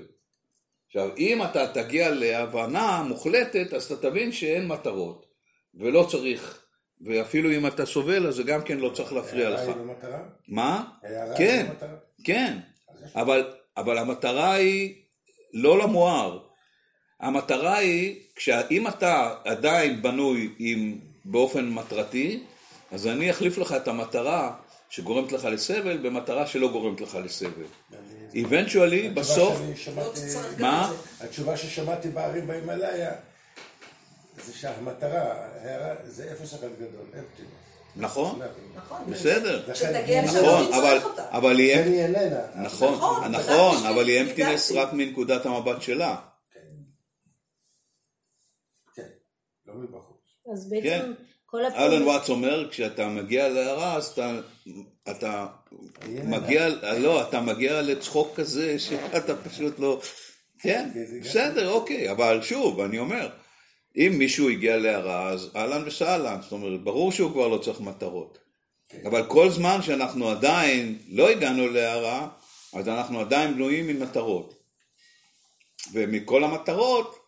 עכשיו, אם אתה תגיע להבנה מוחלטת, אז אתה תבין שאין מטרות, ולא צריך, ואפילו אם אתה סובל, אז זה גם כן לא צריך להפריע הערה לך. היא במטרה? מה? הערה כן, היא במטרה? כן, אבל, אבל המטרה היא לא למואר. המטרה היא, אם אתה עדיין בנוי עם, באופן מטרתי, אז אני אחליף לך את המטרה שגורמת לך לסבל במטרה שלא גורמת לך לסבל. eventually, בסוף, לא שמעתי- מה? התשובה ששמעתי בערים בהימאליה זה שהמטרה, זה אפס אחד גדול, אמפטינס. נכון, נכון. בסדר, כשתגיע לשם נכון, לא אבל, היא, כן. נכון, נכון, נכון, אבל היא אמפטינס. רק מנקודת המבט שלה. כן, לא מבחוץ. אז בעצם כן. כל אלן הפעולות... וואטס אומר, כשאתה מגיע להערה, אז אתה, אתה מגיע, לא, אתה מגיע לצחוק כזה שאתה פשוט לא... כן, אוקיי, בסדר, אוקיי, אבל שוב, אני אומר, אם מישהו הגיע להערה, אז אהלן וסהלן, זאת אומרת, ברור שהוא כבר לא צריך מטרות. כן. אבל כל זמן שאנחנו עדיין לא הגענו להערה, אז אנחנו עדיין בנויים ממטרות. ומכל המטרות.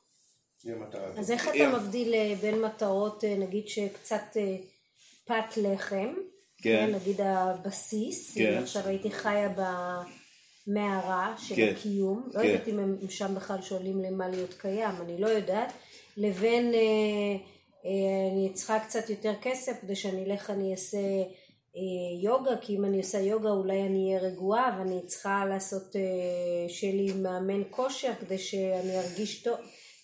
אז איך אתה כן. מבדיל אה, בין מטרות, אה, נגיד שקצת אה, פת לחם, כן. נגיד הבסיס, כן. עכשיו הייתי חיה במערה של כן. הקיום, לא כן. יודעת אם הם שם בכלל שואלים למה להיות קיים, אני לא יודעת, לבין אה, אה, אני צריכה קצת יותר כסף כדי שאני אלך אני אעשה אה, יוגה, כי אם אני עושה יוגה אולי אני אהיה רגועה ואני צריכה לעשות, אה, שיהיה לי מאמן כושר כדי שאני ארגיש טוב,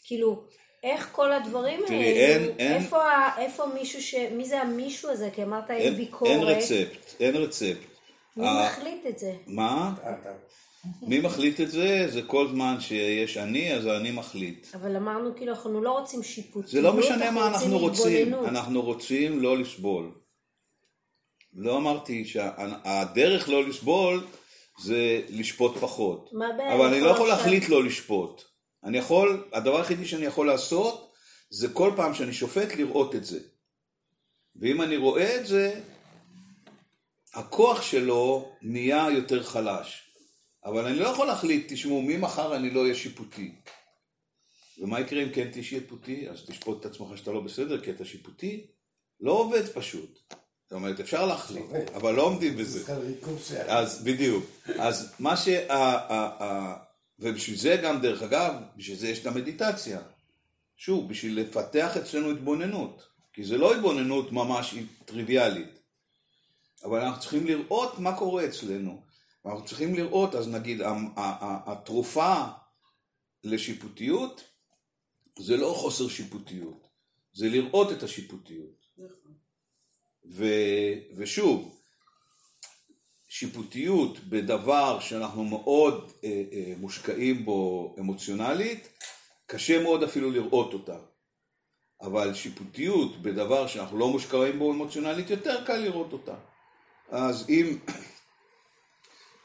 כאילו, איך כל הדברים תראי, האלה, אין- אין- איפה, איפה מישהו ש... מי זה המישהו הזה? כי אמרת אין, אין, ביקורת. אין רצפט, אין רצפט. מי ה- מחליט את זה? מה? מי מחליט את זה? זה כל זמן שיש אני, אז אני מחליט. אבל אמרנו כאילו אנחנו לא רוצים שיפוטיות, זה לא משנה מה אנחנו רוצים. אנחנו רוצים לא לסבול. לא אמרתי שהדרך לא לסבול זה לשפוט פחות. מה הבעיה? אבל אני לא יכול להחליט לא לשפוט. אני יכול, הדבר היחידי שאני יכול לעשות זה כל פעם שאני שופט לראות את זה. ואם אני רואה את זה, הכוח שלו נהיה יותר חלש. אבל אני לא יכול להחליט, תשמעו, ממחר אני לא אהיה שיפוטי. ומה יקרה אם כן תהיה שיפוטי? אז תשפוט את עצמך שאתה לא בסדר, כי אתה שיפוטי? לא עובד פשוט. זאת אומרת, אפשר להחליט. אבל לא עומדים בזה. אז בדיוק. אז מה ש... ובשביל זה גם, דרך אגב, בשביל זה יש את המדיטציה. שוב, בשביל לפתח אצלנו התבוננות. כי זה לא התבוננות ממש טריוויאלית. אבל אנחנו צריכים לראות מה קורה אצלנו. אנחנו צריכים לראות, אז נגיד, התרופה לשיפוטיות זה לא חוסר שיפוטיות, זה לראות את השיפוטיות. ו, ושוב, שיפוטיות בדבר שאנחנו מאוד אה, אה, מושקעים בו אמוציונלית, קשה מאוד אפילו לראות אותה. אבל שיפוטיות בדבר שאנחנו לא מושקעים בו אמוציונלית, יותר קל לראות אותה. אז אם,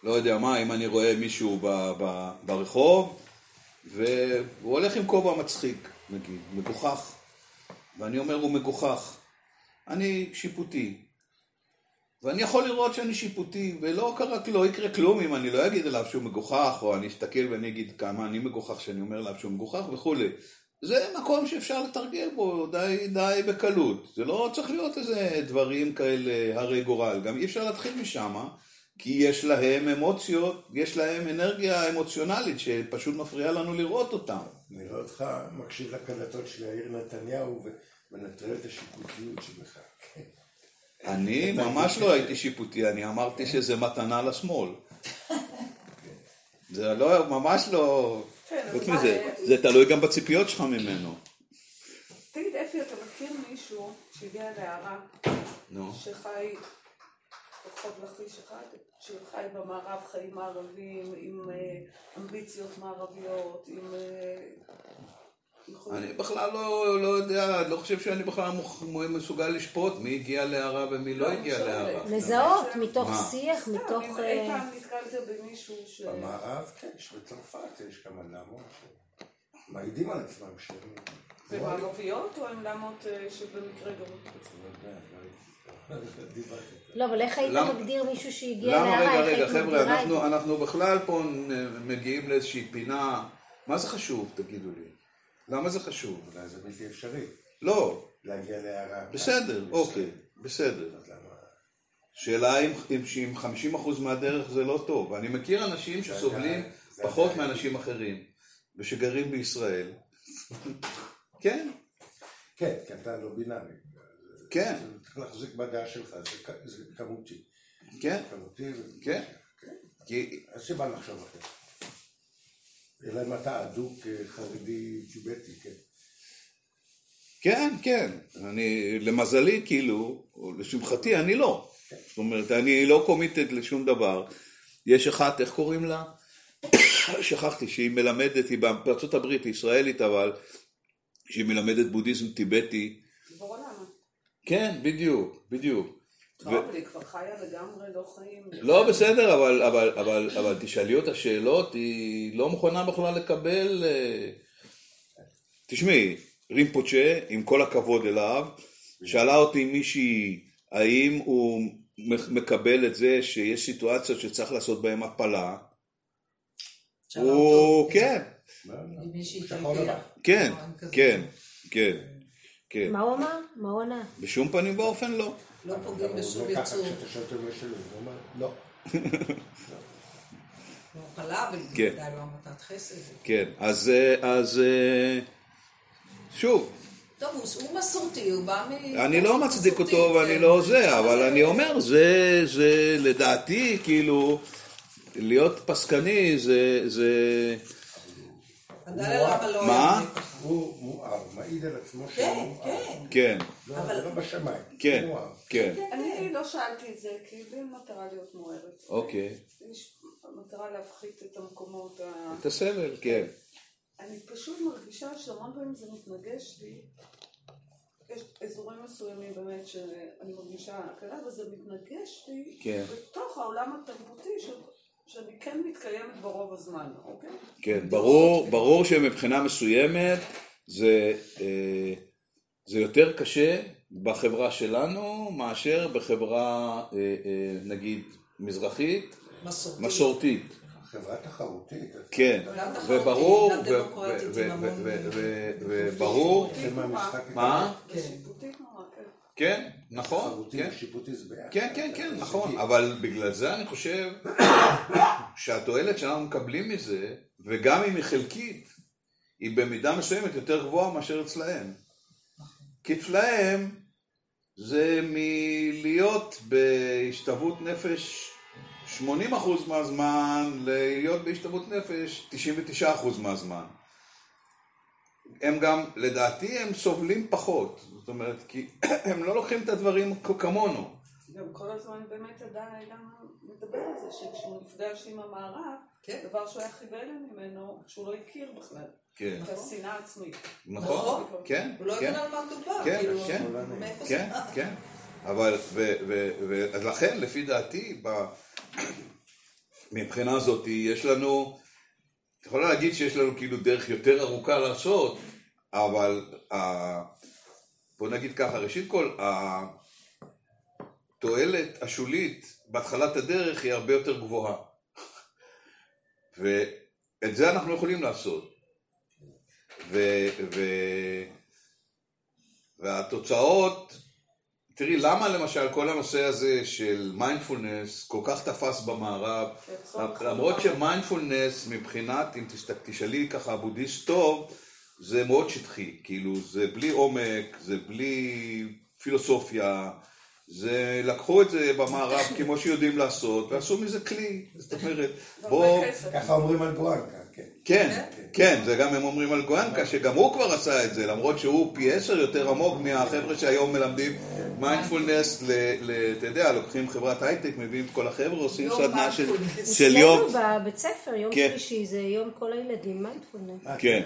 לא יודע מה, אם אני רואה מישהו ב, ב, ברחוב, והוא הולך עם כובע מצחיק, נגיד, מגוחך, ואני אומר הוא מגוחך. אני שיפוטי. ואני יכול לראות שאני שיפוטי, ולא קרה, לא יקרה כלום אם אני לא אגיד עליו שהוא מגוחך, או אני אסתכל ואני אגיד כמה אני מגוחך שאני אומר עליו שהוא מגוחך וכולי. זה מקום שאפשר לתרגל בו די, די בקלות. זה לא צריך להיות איזה דברים כאלה הרי גורל. גם אי אפשר להתחיל משם, כי יש להם אמוציות, יש להם אנרגיה אמוציונלית שפשוט מפריעה לנו לראות אותם. אני רואה אותך מקשיב לקלטות של יאיר נתניהו ומנטרל את השיפוטיות שלך. אני <laughs> ממש לא הייתי שיפוטי, אני אמרתי שזה מתנה לשמאל. זה לא, ממש לא... כן, חוץ מזה, מה- זה תלוי גם בציפיות שלך ממנו. תגיד, אפי, אתה מכיר מישהו שהגיע להערה. שחי רחוב לכיש אחד, שחי במערב חיים מערבים, עם אה, אמביציות מערביות, עם... אה, חוקים. אני בכלל לא, לא יודע, לא חושב שאני בכלל מסוגל לשפוט מי הגיע להערה ומי לא לא, הגיע. להערה. לזהות מתוך מה? שיח, סתם, מתוך... אם אה, אי פעם נתקלת במישהו ש... במערב, כן, יש בצרפת, יש כמה למות שמעידים על עצמם שהם... זה מערביות או הם למות אה, שבמקרה גם... לא יודע, לא- אבל איך היית למה- מגדיר מישהו שהגיע למה, להערה? רגע, רגע, חבר'ה, אנחנו, אנחנו בכלל פה מגיעים לאיזושהי פינה. מה זה חשוב, תגידו לי? למה זה חשוב? אולי זה בלתי אפשרי לא, להגיע להערה. בסדר, אוקיי, בסדר. אז למה? שאלה אם, אם, אם 50% מהדרך זה לא טוב. אני מכיר אנשים שסובלים פחות. מאנשים אחרים, ושגרים בישראל. <laughs> כן, כן, כי אתה לא בינארי. כן, צריך להחזיק בדעה שלך, זה כמותי. כן, כמותי, כן. כי, אין סיבה לחשוב אחרת. אלא אם אתה אדוק אה, חרדי טיבטי, כן. כן, כן. אני, למזלי, כאילו, או לשמחתי, אני לא. זאת אומרת, אני לא קומיטד לשום דבר. יש אחת, איך קוראים לה? <coughs> שכחתי, שהיא מלמדת, היא בארצות הברית, היא ישראלית, אבל שהיא מלמדת בודהיזם טיבטי. כן, בדיוק, בדיוק. טוב, אבל היא כבר חיה לגמרי, לא חיים. לא בסדר, אבל, אבל, אבל, אבל תשאלי אותה שאלות, היא לא מוכנה בכלל לקבל... אה, תשמעי, רימפוצ'ה, עם כל הכבוד אליו, שאלה אותי מישהי, האם הוא מקבל את זה שיש סיטואציות שצריך לעשות בהן הפלה? הוא, כן. כן. כן, כן, כן. מה הוא אמר? מה הוא ענה? בשום פנים ואופן לא. לא פוגעים בשום יצור. כשאתה הוא לא. <laughs> לא כן. לא המתת חסד. כן, אז, אה, אז אה, שוב, טוב, הוא מסורתי, הוא בא מ... אני לא מצדיק אותו ואני כן. לא זה, אבל אני אומר, זה, זה לדעתי, כאילו, להיות פסקני זה, זה, הדלאי למה לא מה? היה ככה. הוא מואר, מעיד על עצמו שהוא כן, מואר. כן. כן, לא, אבל- זה לא בשמיים. כן, מואר. כן, אני לא שאלתי את זה, כי לי מטרה להיות מוארת. אוקיי, יש מטרה להפחית את המקומות ה... את הסבל, כן, אני פשוט מרגישה שהמון פעמים זה מתנגש לי. יש אזורים מסוימים באמת שאני מרגישה הקלה, אבל זה מתנגש לי כן. בתוך העולם התרבותי ש... שאני כן מתקיימת ברוב הזמן, אוקיי? כן, ברור, ברור שמבחינה מסוימת זה, אה, זה יותר קשה בחברה שלנו מאשר בחברה, אה, אה, נגיד, מזרחית, מסורתי. מסורתית. חברה תחרותית. כן, וברור, וברור, מהמשחק. מה? כן. נכון, תחרותי כן, ושיפוטי זה ביחד. כן, כן, כן, נכון, שיפוטי. אבל בגלל זה אני חושב שהתועלת שאנחנו מקבלים מזה, וגם אם היא חלקית, היא במידה מסוימת יותר גבוהה מאשר אצלהם. כי אצלהם זה מלהיות בהשתוות נפש 80% מהזמן, להיות בהשתוות נפש 99% מהזמן. הם גם, לדעתי, הם סובלים פחות. זאת אומרת, כי <clears throat> הם לא לוקחים את הדברים כמונו. גם כל הזמן באמת עדיין מדבר על זה שכשהוא נפגש עם המערב, כן. דבר שהוא היה חיבל ממנו, שהוא לא הכיר בכלל. כן. את השנאה העצמית. נכון? נכון. כן, הוא לא כן. הבין על מה מדובר, כן, כאילו, כן. כן? כן. אבל, אז לכן, לפי דעתי, ב, מבחינה הזאת, יש לנו, את יכולה להגיד שיש לנו כאילו דרך יותר ארוכה לעשות, אבל, בוא נגיד ככה, ראשית כל, התועלת השולית בהתחלת הדרך היא הרבה יותר גבוהה. ואת זה אנחנו יכולים לעשות. ו, ו, והתוצאות, תראי, למה למשל כל הנושא הזה של מיינדפולנס כל כך תפס במערב, למרות שמיינדפולנס מבחינת, אם תשאלי ככה בודהיסט טוב, זה מאוד שטחי, כאילו זה בלי עומק, זה בלי פילוסופיה, זה לקחו את זה במערב <laughs> כמו שיודעים לעשות, ועשו מזה כלי, זאת אומרת, <laughs> בוא... ככה אומרים על גואנקה, כן. כן, כן, זה גם הם אומרים על גואנקה, שגם הוא כבר עשה את זה, למרות שהוא פי עשר יותר עמוק מהחבר'ה שהיום מלמדים מיינדפולנס, ל- ל- אתה יודע, לוקחים חברת הייטק, מביאים את כל החבר'ה, עושים יום סדנה. של יום, אצלנו בבית ספר, יום כן. שלישי, זה יום כל הילדים, מיינדפולנס. כן,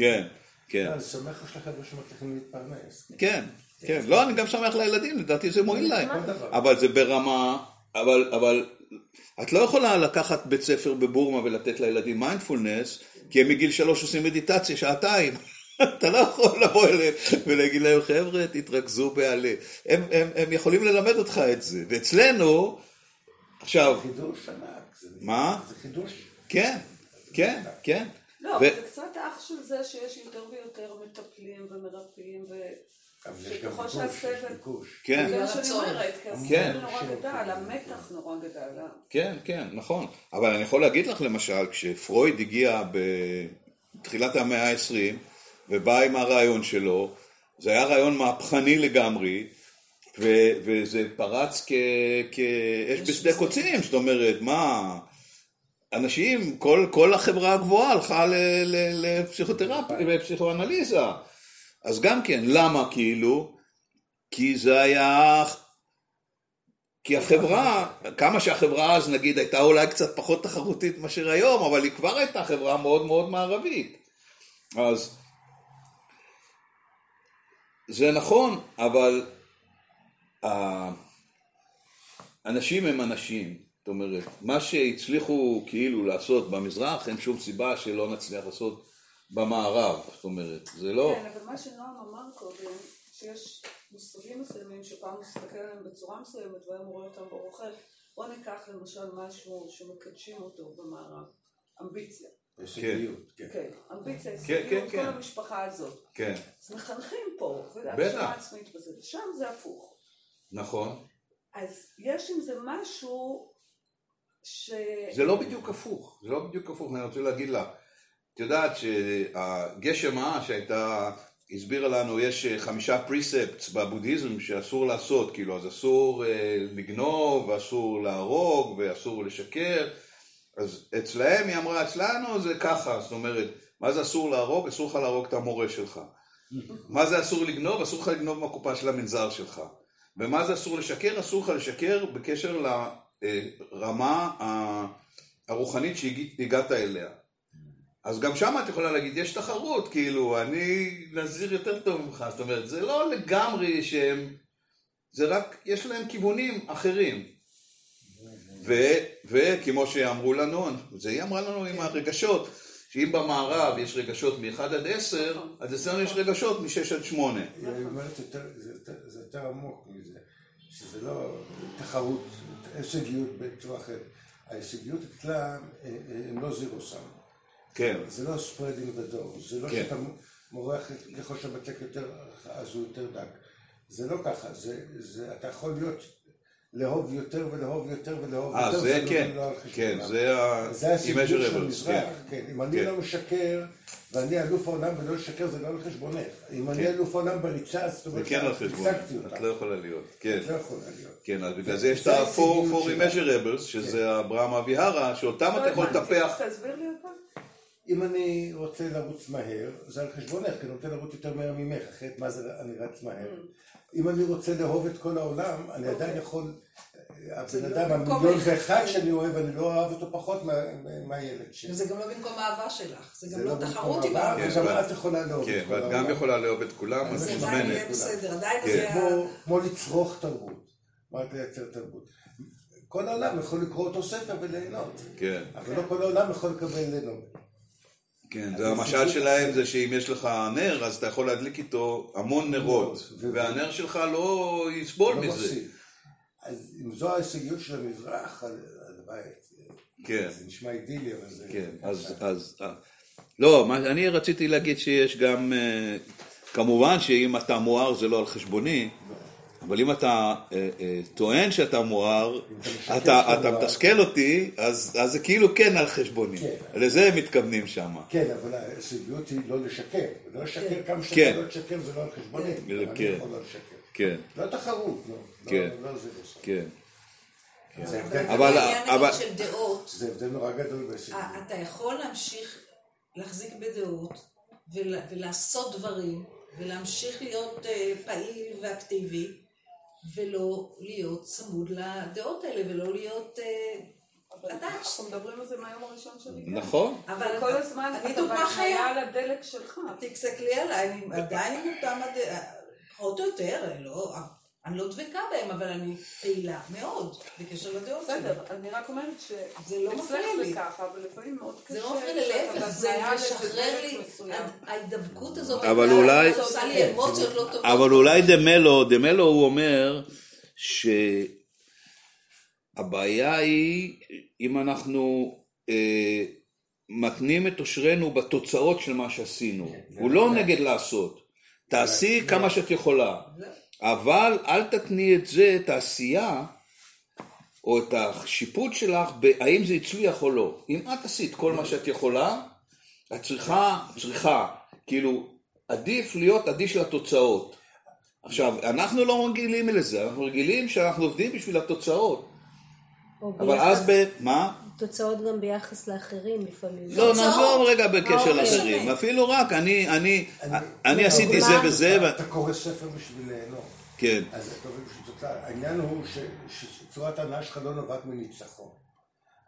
כן, כן, אני שמח יש לכם שמצליחים להתפרנס. כן, כן, לא, אני גם שמח לילדים, לדעתי זה מועיל להם. אבל זה ברמה, אבל, אבל את לא יכולה לקחת בית ספר בבורמה ולתת לילדים מיינדפולנס, כי הם מגיל שלוש עושים מדיטציה שעתיים. <laughs> אתה לא יכול לבוא אליהם ולהגיד להם, חבר'ה, תתרכזו בעלה. הם, הם, הם יכולים ללמד אותך את זה. ואצלנו, עכשיו, חידוש ענק. זה- מה? זה חידוש. כן, כן, כן. לא, ו- זה קצת אח של זה שיש יותר ויותר מטפלים ומרפאים, ו... שככל שהסבל... כן. זה מה שאני הצורך. אומרת, כי כן. הסבל נורא גדל, המתח נורא גדל. כן, כן, נכון. אבל אני יכול להגיד לך למשל, כשפרויד הגיע בתחילת המאה ה-20 ובא עם הרעיון שלו, זה היה רעיון מהפכני לגמרי, ו- וזה פרץ כאש בשדה קוצים, זאת אומרת, מה... אנשים, כל, כל החברה הגבוהה הלכה לפסיכותרפיה, לפסיכואנליזה. אז גם כן, למה כאילו? כי זה היה כי החברה, כמה שהחברה אז נגיד הייתה אולי קצת פחות תחרותית מאשר היום, אבל היא כבר הייתה חברה מאוד מאוד מערבית. אז זה נכון, אבל האנשים הם אנשים. אומרת, מה שהצליחו כאילו לעשות במזרח, אין שום סיבה שלא נצליח לעשות במערב. זאת אומרת, זה לא... כן, אבל מה שנועם אמר קודם, שיש מושגים מסוימים שפעם הוא מסתכל עליהם בצורה מסוימת והיום הוא רואה אותם אחר. בוא ניקח למשל משהו שמקדשים אותו במערב, אמביציה. הישגיות, כן. כן, אמביציה, כן, הישגיות, כן. כל המשפחה הזאת. כן, אז מחנכים פה. ולהגשמה עצמית וזה, ושם זה הפוך. נכון. אז יש עם זה משהו ש... זה לא בדיוק הפוך, זה לא בדיוק הפוך, אני רוצה להגיד לך. את יודעת שהגשם אה שהייתה, הסבירה לנו, יש אה, חמישה פריספטס בבודהיזם שאסור לעשות, כאילו, אז אסור אה, לגנוב, ואסור להרוג, ואסור לשקר. אז אצלהם, היא אמרה, אצלנו זה ככה, זאת אומרת, מה זה אסור להרוג? אסור לך להרוג את המורה שלך. <laughs> מה זה אסור לגנוב? אסור לך לגנוב מהקופה של המנזר שלך. ומה זה אסור לשקר? אסור לך לשקר בקשר לרמה הרוחנית שהגעת אליה. אז גם שם את יכולה להגיד, יש תחרות, כאילו, אני נזיר יותר טוב ממך, זאת אומרת, זה לא לגמרי שהם, זה רק, יש להם כיוונים אחרים. וכמו שאמרו לנו, זה היא אמרה לנו עם הרגשות, שאם במערב יש רגשות מ-1 עד 10, אז אצלנו יש רגשות מ-6 עד 8. היא אומרת יותר, זה יותר- זה יותר עמוק מזה, שזה לא תחרות, הישגיות בצורה אחרת. ההישגיות אצלם אה, אה, הם לא זירו סם. כן, זה לא the door, זה לא כן. שאתה מורח, ככל שהבצק יותר, אז הוא יותר דק. זה לא ככה, זה, זה, אתה יכול להיות, לאהוב יותר ולאהוב יותר ולאהוב אה, יותר, זה לא- כן, לא על. כן, זה ה... זה הסיפור של המזרח, כן. כן. אם אני כן. לא משקר, ואני אלוף העולם ולא לשקר, זה לא על חשבונך. אם אני אלוף העולם בריצה, זאת זה אומרת, כן על חשבון, אותה. את לא יכולה להיות, כן. את לא יכולה להיות. כן, אז בגלל זה יש את זה ה-4 ההישגיות 4 שלה. immeasurables, שזה הברמה אביהרה, שאותם לא אתה יכול לטפח. תסביר לי פעם. אם אני רוצה לרוץ מהר, זה על חשבונך, כי אני רוצה לרוץ יותר מהר ממך, אחרת מה זה אני רץ מהר. אם אני רוצה לאהוב את כל העולם, אני עדיין יכול, הבן לא אדם במקום המיליון. ואחד שאני אוהב, אני לא אוהב אותו פחות מה- מהילד שלי. וזה גם לא במקום האהבה שלך, זה זה גם לא במקום תחרות עם אהבה, האהבה. כן, את יכולה לאהוב כן, את כל ואת העולם. גם יכולה לאהוב את כולם, את זה עדיין. יהיה בסדר, עדיין כן. זה. כמו, לצרוך תרבות, מה לייצר תרבות. כל העולם יכול לקרוא אותו ספר וליהנות, כן, אבל לא כל העולם יכול לקבל ליהנות. כן, זה המשל שלהם זה שאם יש לך נר, אז אתה יכול להדליק איתו המון נרות, והנר שלך לא יסבול לא מזה. אז אם זו ההישגיות של המזרח, על הבית, כן. זה נשמע אידילי, אבל זה... כן, אז, אז, אה, לא, אני רציתי להגיד שיש גם, אה, כמובן שאם אתה מואר זה לא על חשבוני, אבל אם אתה אה, אה, טוען שאתה מואר, אתה, שאתה. מתסכל אותי, אז, אז זה כאילו כן על חשבוני, כן. לזה הם מתכוונים שם. כן, אבל ההישגיות היא לא לשקר. לא לשקר כמה שאתה כן. לא תשקר זה לא על חשבוני. כן. אני כן. יכול לא לשקר. כן, לא תחרות, לא. לא- כן. לא זה בסוף. כן. זה הבדל- אבל- העניין של דעות, זה הבדל נורא גדול בהישגיות. אה, אתה יכול להמשיך להחזיק בדעות ול- ולעשות דברים ולהמשיך להיות פעיל ואקטיבי ולא להיות צמוד לדעות האלה ולא להיות אה. אנחנו מדברים על זה מהיום הראשון שלי. נכון, אבל כל הזמן אני דוגמה חיה. על הדלק שלך. תסתכלי עליי, אני עדיין אותם הדעות, פחות או יותר, לא- אני לא דבקה בהם, אבל אני פעילה מאוד בקשר לדעות שלי. בסדר, אני רק אומרת ש... זה לא מפריע לי. זה ככה, אבל לפעמים מאוד קשה. זה לא מפריע לי, להפך, זה משחרר לי. ההידבקות הזאת, אבל אולי- עושה לי אמוציות לא טובות. אבל אולי דמלו, דמלו הוא אומר שהבעיה היא אם אנחנו אה, מתנים את עושרנו בתוצאות של מה שעשינו. הוא לא נגד לעשות. תעשי כמה שאת יכולה. אבל אל תתני את זה, את העשייה, או את השיפוט שלך, בהאם זה הצליח או לא. אם את עשית כל מה שאת יכולה, את צריכה, צריכה, כאילו, עדיף להיות אדיש לתוצאות. עכשיו, אנחנו לא רגילים לזה, אנחנו רגילים שאנחנו עובדים בשביל התוצאות. או אבל ביחס- אז ב... מה? תוצאות גם ביחס לאחרים לפעמים. לא. נעזוב רגע בקשר אוקיי. לאחרים. אפילו רק, אני, אני, אני לא, עשיתי זה? וזה, ו- אתה קורא ספר בשביל ליהנות. כן, אז אתה אומר בשביל תוצאה. העניין הוא ש- שצורת ההנאה שלך לא נובעת מניצחון.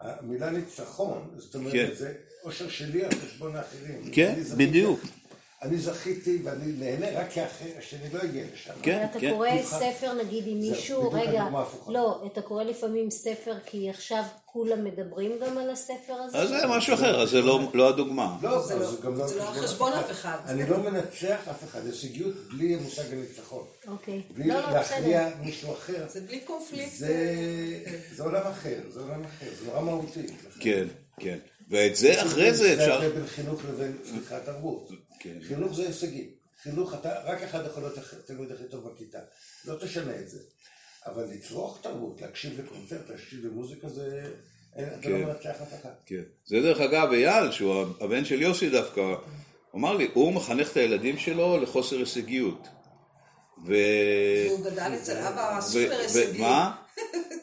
המילה ניצחון, זאת כן. אומרת, זה אושר שלי על חשבון האחרים. כן, בדיוק. אני זכיתי ואני נהנה רק כאחר, שאני לא אגיע לשם. כן. אתה קורא. ספר נגיד עם מישהו, רגע. לא, אתה קורא לפעמים ספר כי עכשיו כולם מדברים גם על הספר הזה? אז זה משהו אחר, אז זה לא לא הדוגמה. לא, זה לא- זה לא זה לא על חשבון אף אחד. אני לא מנצח אף אחד, הישגיות בלי המושג הניצחון. אוקיי. בלי לא, לא. להכריע מישהו אחר. זה בלי קונפליקט. זה זה עולם אחר, זה עולם אחר, זה נורא מהותי. כן, כן. ואת זה אחרי זה אפשר... ההבדל בין חינוך לבין, סליחה, תרבות. כן. חינוך זה הישגי. חינוך, אתה, רק אחד יכול להיות התלמיד הכי טוב בכיתה. לא תשנה את זה. אבל לצרוך תרבות, להקשיב לקונצרט, להקשיב למוזיקה, זה... אתה כן. לא מנצח אף אחד. כן. זה דרך אגב אייל, שהוא הבן של יוסי דווקא, הוא אמר לי, הוא מחנך את הילדים שלו לחוסר הישגיות. ו... והוא גדל אצל אבא ו- סופר הישגי. ומה?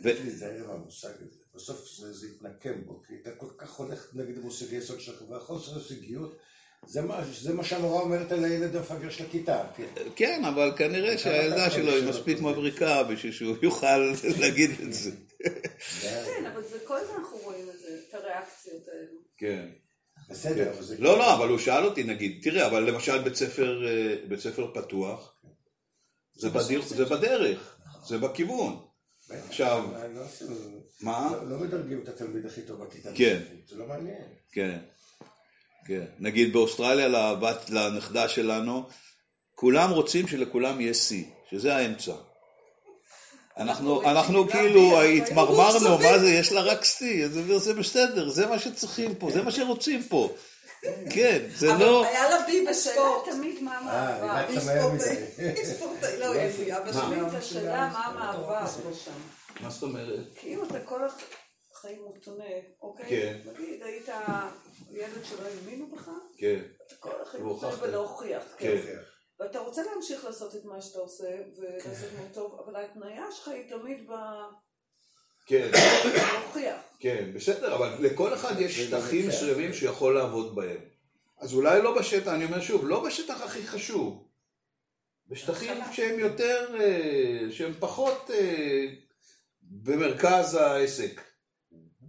ו- להיזהר הזה. בסוף זה, זה יתנקם בו, כי אתה כל כך הולך נגד המושגי יסוד של החברה. חוסר הישגיות, זה מה, זה מה שהמורה אומרת על הילד המפגר של הכיתה. כן. כן, אבל כנראה שהילדה שלו היא מספיק מבריקה בשביל שהוא יוכל <laughs> להגיד את זה. כן, אבל זה כל הזמן אנחנו רואים את זה, את הריאקציות האלו. כן. בסדר, אבל זה... לא, לא, אבל הוא שאל אותי, נגיד, תראה, אבל למשל בית ספר, אה, בית ספר פתוח, זה בדיר- זה בדרך, זה בכיוון. עכשיו, לא עושים- מה? לא- לא מדרגים את התלמיד הכי טוב בכיתה. כן. זה לא מעניין. כן, כן. נגיד באוסטרליה לבת, לנכדה שלנו, כולם רוצים שלכולם יהיה שיא, שזה האמצע. אנחנו, אנחנו כאילו התמרמרנו, מה זה, יש לה רק שיא, זה בסדר, זה מה שצריכים פה, זה מה שרוצים פה. כן, זה אבל לא... היה לה בי בספורט. תמיד מה אה, המעבר. היא היא רצה מהר מדי. ספורטאי. היא ספורטאי. לא, לי אבא שלי. השאלה מה המעבר שם. מה זאת אומרת? כי אם אתה כל החיים מותנה, אוקיי? כן. נגיד היית ילד שלא האמינו בך, כן, אתה כל החיים והוכחת. מותנה בלהוכיח. כן. ואתה רוצה להמשיך לעשות את מה שאתה עושה, ולעשות מאוד טוב, אבל ההתניה שלך היא תמיד כן. כן, בסדר, אבל לכל אחד יש שטחים מסוימים שהוא יכול לעבוד בהם. אז אולי לא בשטח, אני אומר שוב, לא בשטח הכי חשוב. בשטחים שהם יותר, אה, שהם פחות אה, במרכז העסק.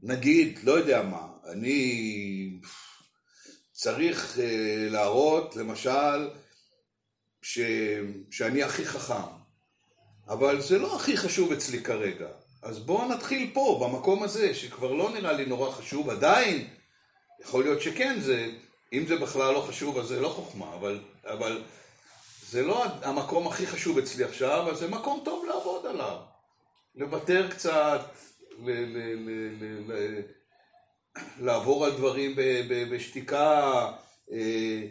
נגיד, לא יודע מה, אני צריך אה, להראות, למשל, ש... שאני הכי חכם. אבל זה לא הכי חשוב אצלי כרגע. אז בואו נתחיל פה, במקום הזה, שכבר לא נראה לי נורא חשוב, עדיין, יכול להיות שכן, זה, אם זה בכלל לא חשוב, אז זה לא חוכמה, אבל, אבל זה לא המקום הכי חשוב אצלי עכשיו, אבל זה מקום טוב לעבוד עליו. לוותר קצת, ל- ל- ל- ל- ל- לעבור על דברים ב- ב- בשתיקה, אה,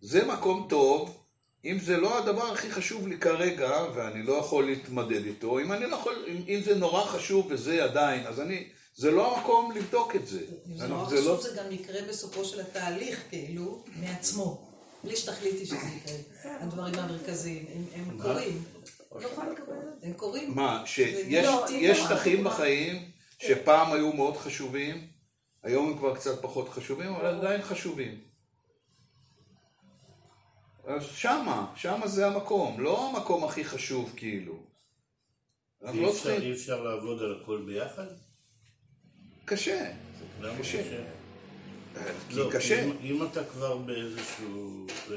זה מקום טוב. אם זה לא הדבר הכי חשוב לי כרגע, ואני לא יכול להתמדד איתו, אם אני לא יכול, אם, אם זה נורא חשוב וזה עדיין, אז אני, זה לא המקום לבדוק את זה. אם זה אני- נורא זה חשוב, לא- זה גם יקרה בסופו של התהליך, כאילו, מעצמו. בלי שתחליטי שזה יקרה. הדברים המרכזיים, הם- הם קורים. הם קורים. מה, שיש לא, יש לא, שטחים לא. בחיים שפעם היו מאוד חשובים, היום הם כבר קצת פחות חשובים, אבל עדיין חשובים. שמה, שמה זה המקום, לא המקום הכי חשוב כאילו. אנחנו לא צריכים, אי אפשר לעבוד על הכל ביחד? קשה, למה קשה. כי לא, קשה. אם, אם אתה כבר באיזשהו אה,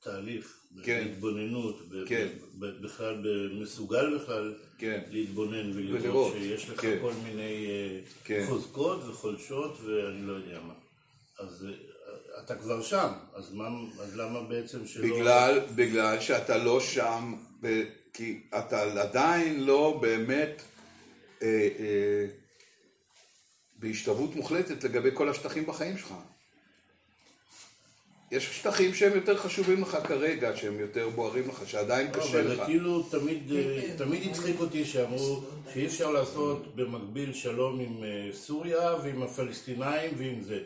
תהליך, כן. בהתבוננות, כן. בכלל, מסוגל בכלל כן. להתבונן ולראות ולראות, שיש לך כן. כל מיני אה, כן. חוזקות וחולשות ואני לא יודע מה. אתה כבר שם, אז, מה, אז למה בעצם שלא... בגלל, בגלל שאתה לא שם, כי אתה עדיין לא באמת אה, אה, בהשתוות מוחלטת לגבי כל השטחים בחיים שלך. יש שטחים שהם יותר חשובים לך כרגע, שהם יותר בוערים לך, שעדיין לא, קשה אבל לך. זה כאילו תמיד, אה, תמיד הצחיק אותי שאמרו שאי אפשר לעשות במקביל שלום עם אה, סוריה ועם הפלסטינאים ועם זה.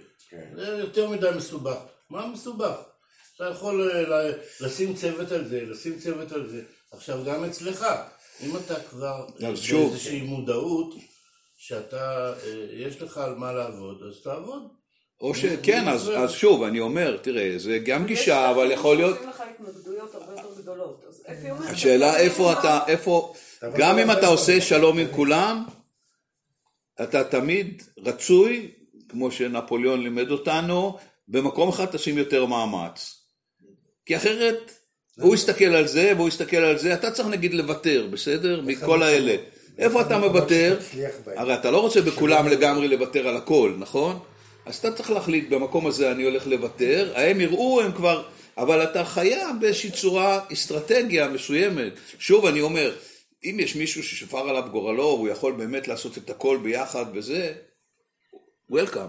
זה יותר מדי מסובך. מה מסובך? אתה יכול אה, לשים צוות על זה, לשים צוות על זה. עכשיו גם אצלך, אם אתה כבר שוב. באיזושהי מודעות שאתה, יש לך על מה לעבוד, אז תעבוד. או שכן, אז, אז שוב, אני אומר, תראה, זה גם גישה, אבל יכול להיות... עושים לך התנגדויות הרבה יותר גדולות. אז אפי אומר... השאלה איפה אתה, איפה, גם אם אתה עושה שלום עם כולם, אתה תמיד רצוי, כמו שנפוליאון לימד אותנו, במקום אחד תשים יותר מאמץ. כי אחרת, הוא יסתכל על זה והוא יסתכל על זה, אתה צריך נגיד לוותר, בסדר? מכל האלה. איפה אתה מוותר? הרי אתה לא רוצה בכולם לגמרי לוותר על הכל, נכון? אז אתה צריך להחליט, במקום הזה אני הולך לוותר, הם יראו, הם כבר... אבל אתה חייב באיזושהי צורה, אסטרטגיה מסוימת. שוב, אני אומר, אם יש מישהו ששפר עליו גורלו, והוא יכול באמת לעשות את הכל ביחד וזה, וולקאם.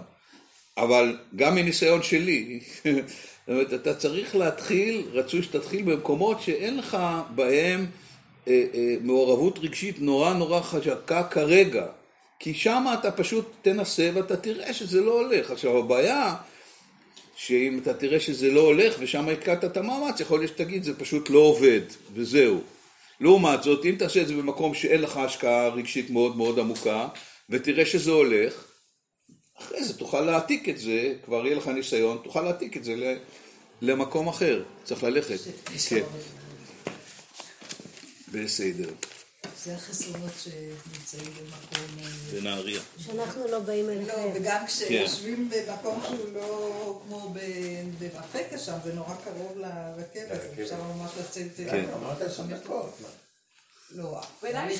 אבל גם מניסיון שלי, <laughs> זאת אומרת, אתה צריך להתחיל, רצוי שתתחיל במקומות שאין לך בהם אה, אה, מעורבות רגשית נורא נורא חזקה כרגע. כי שם אתה פשוט תנסה ואתה תראה שזה לא הולך. עכשיו הבעיה, שאם אתה תראה שזה לא הולך ושם הקעת את המאמץ, יכול להיות שתגיד זה פשוט לא עובד, וזהו. לעומת זאת, אם תעשה את זה במקום שאין לך השקעה רגשית מאוד מאוד עמוקה, ותראה שזה הולך, אחרי זה תוכל להעתיק את זה, כבר יהיה לך ניסיון, תוכל להעתיק את זה למקום אחר. צריך ללכת. כן, בסדר. זה החסרונות שנמצאים במקום... אה, בנהריה. שאנחנו לא באים לא, אליכם. וגם כשיושבים במקום שהוא לא כמו ב- באפקה שם, זה נורא קרוב לרכבת, אפשר ממש לצאת... כן. אמרת עשר דקות. לא,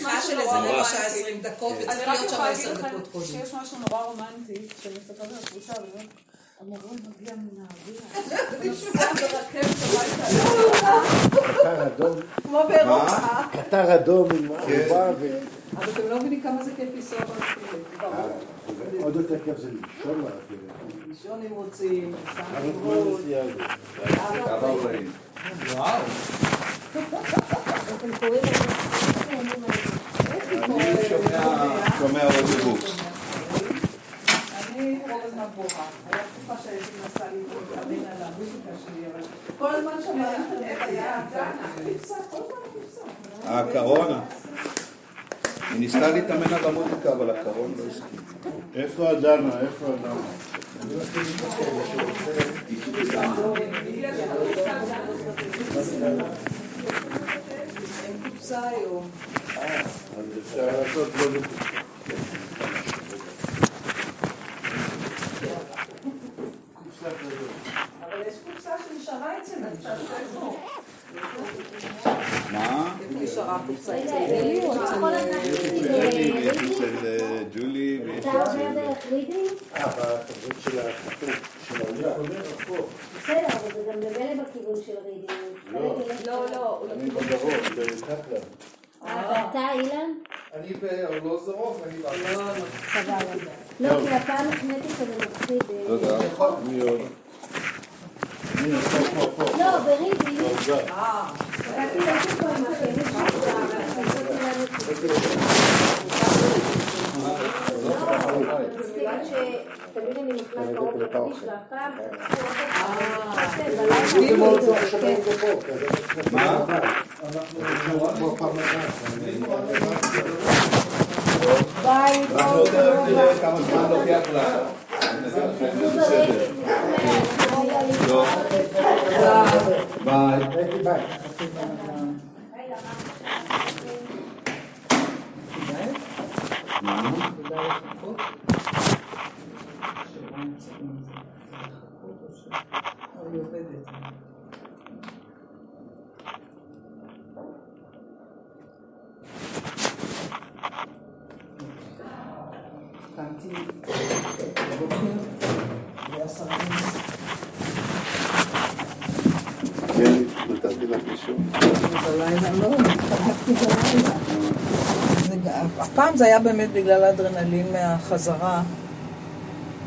משהו של נורא איזה רבע שעה רומנטי. עשרים דקות, אני וצריך רק להיות שם יכולה עשר להגיד לכם דקות קודם. שיש משהו נורא רומנטי, כשאני מסתכלת על הקבוצה, ואומרת, המורה מגיע ברכבת הביתה, קטר אדום, כמו באירופה. קטר אדום עם ערובה ו... אבל אתם לא מבינים כמה זה כיף לנסוע ברכבת. עוד יותר כיף זה לישון ברכבת. לישון אם רוצים, סתם לראות. נסיעה זה? קו 40. וואו. שומע אודיובוקס. אני רוב הזמן בוכה. היה תקופה שהייתי מנסה להתאמן על המוזיקה שלי, אבל כל הזמן שהאינטרנט היה קופסה, כל הזמן. היא ניסתה להתאמן על המוזיקה, אבל הקרון לא הסכים. איפה הדנה? איפה הדנה? אין קופסה היום. אז אפשר לעשות לא בקופסה. אבל יש קופסה שנשארה אצלנו, מה? נשארה ברידינג? אצל ג'ולי? אה, בתרבות של החתום, של האולם. בסדר, אבל זה גם ממילא בכיוון של רידינג. לא. לא, לא, הוא אני בדרום, בקפלן. ואתה, אילן? אני בארלוזורוב ואני בארלוזורוב. סבבה. לא, כי הפעם החמאתי כזה מפחיד. אה, תודה. מי עוד? לא, בריבי. אה, שתמיד אני נכנס קרוב לכביש והפעם... ביי, אנחנו עוד תכף נראה כמה זמן לוקח לך. לא. ביי. כן, הפעם זה היה באמת בגלל האדרנלין מהחזרה.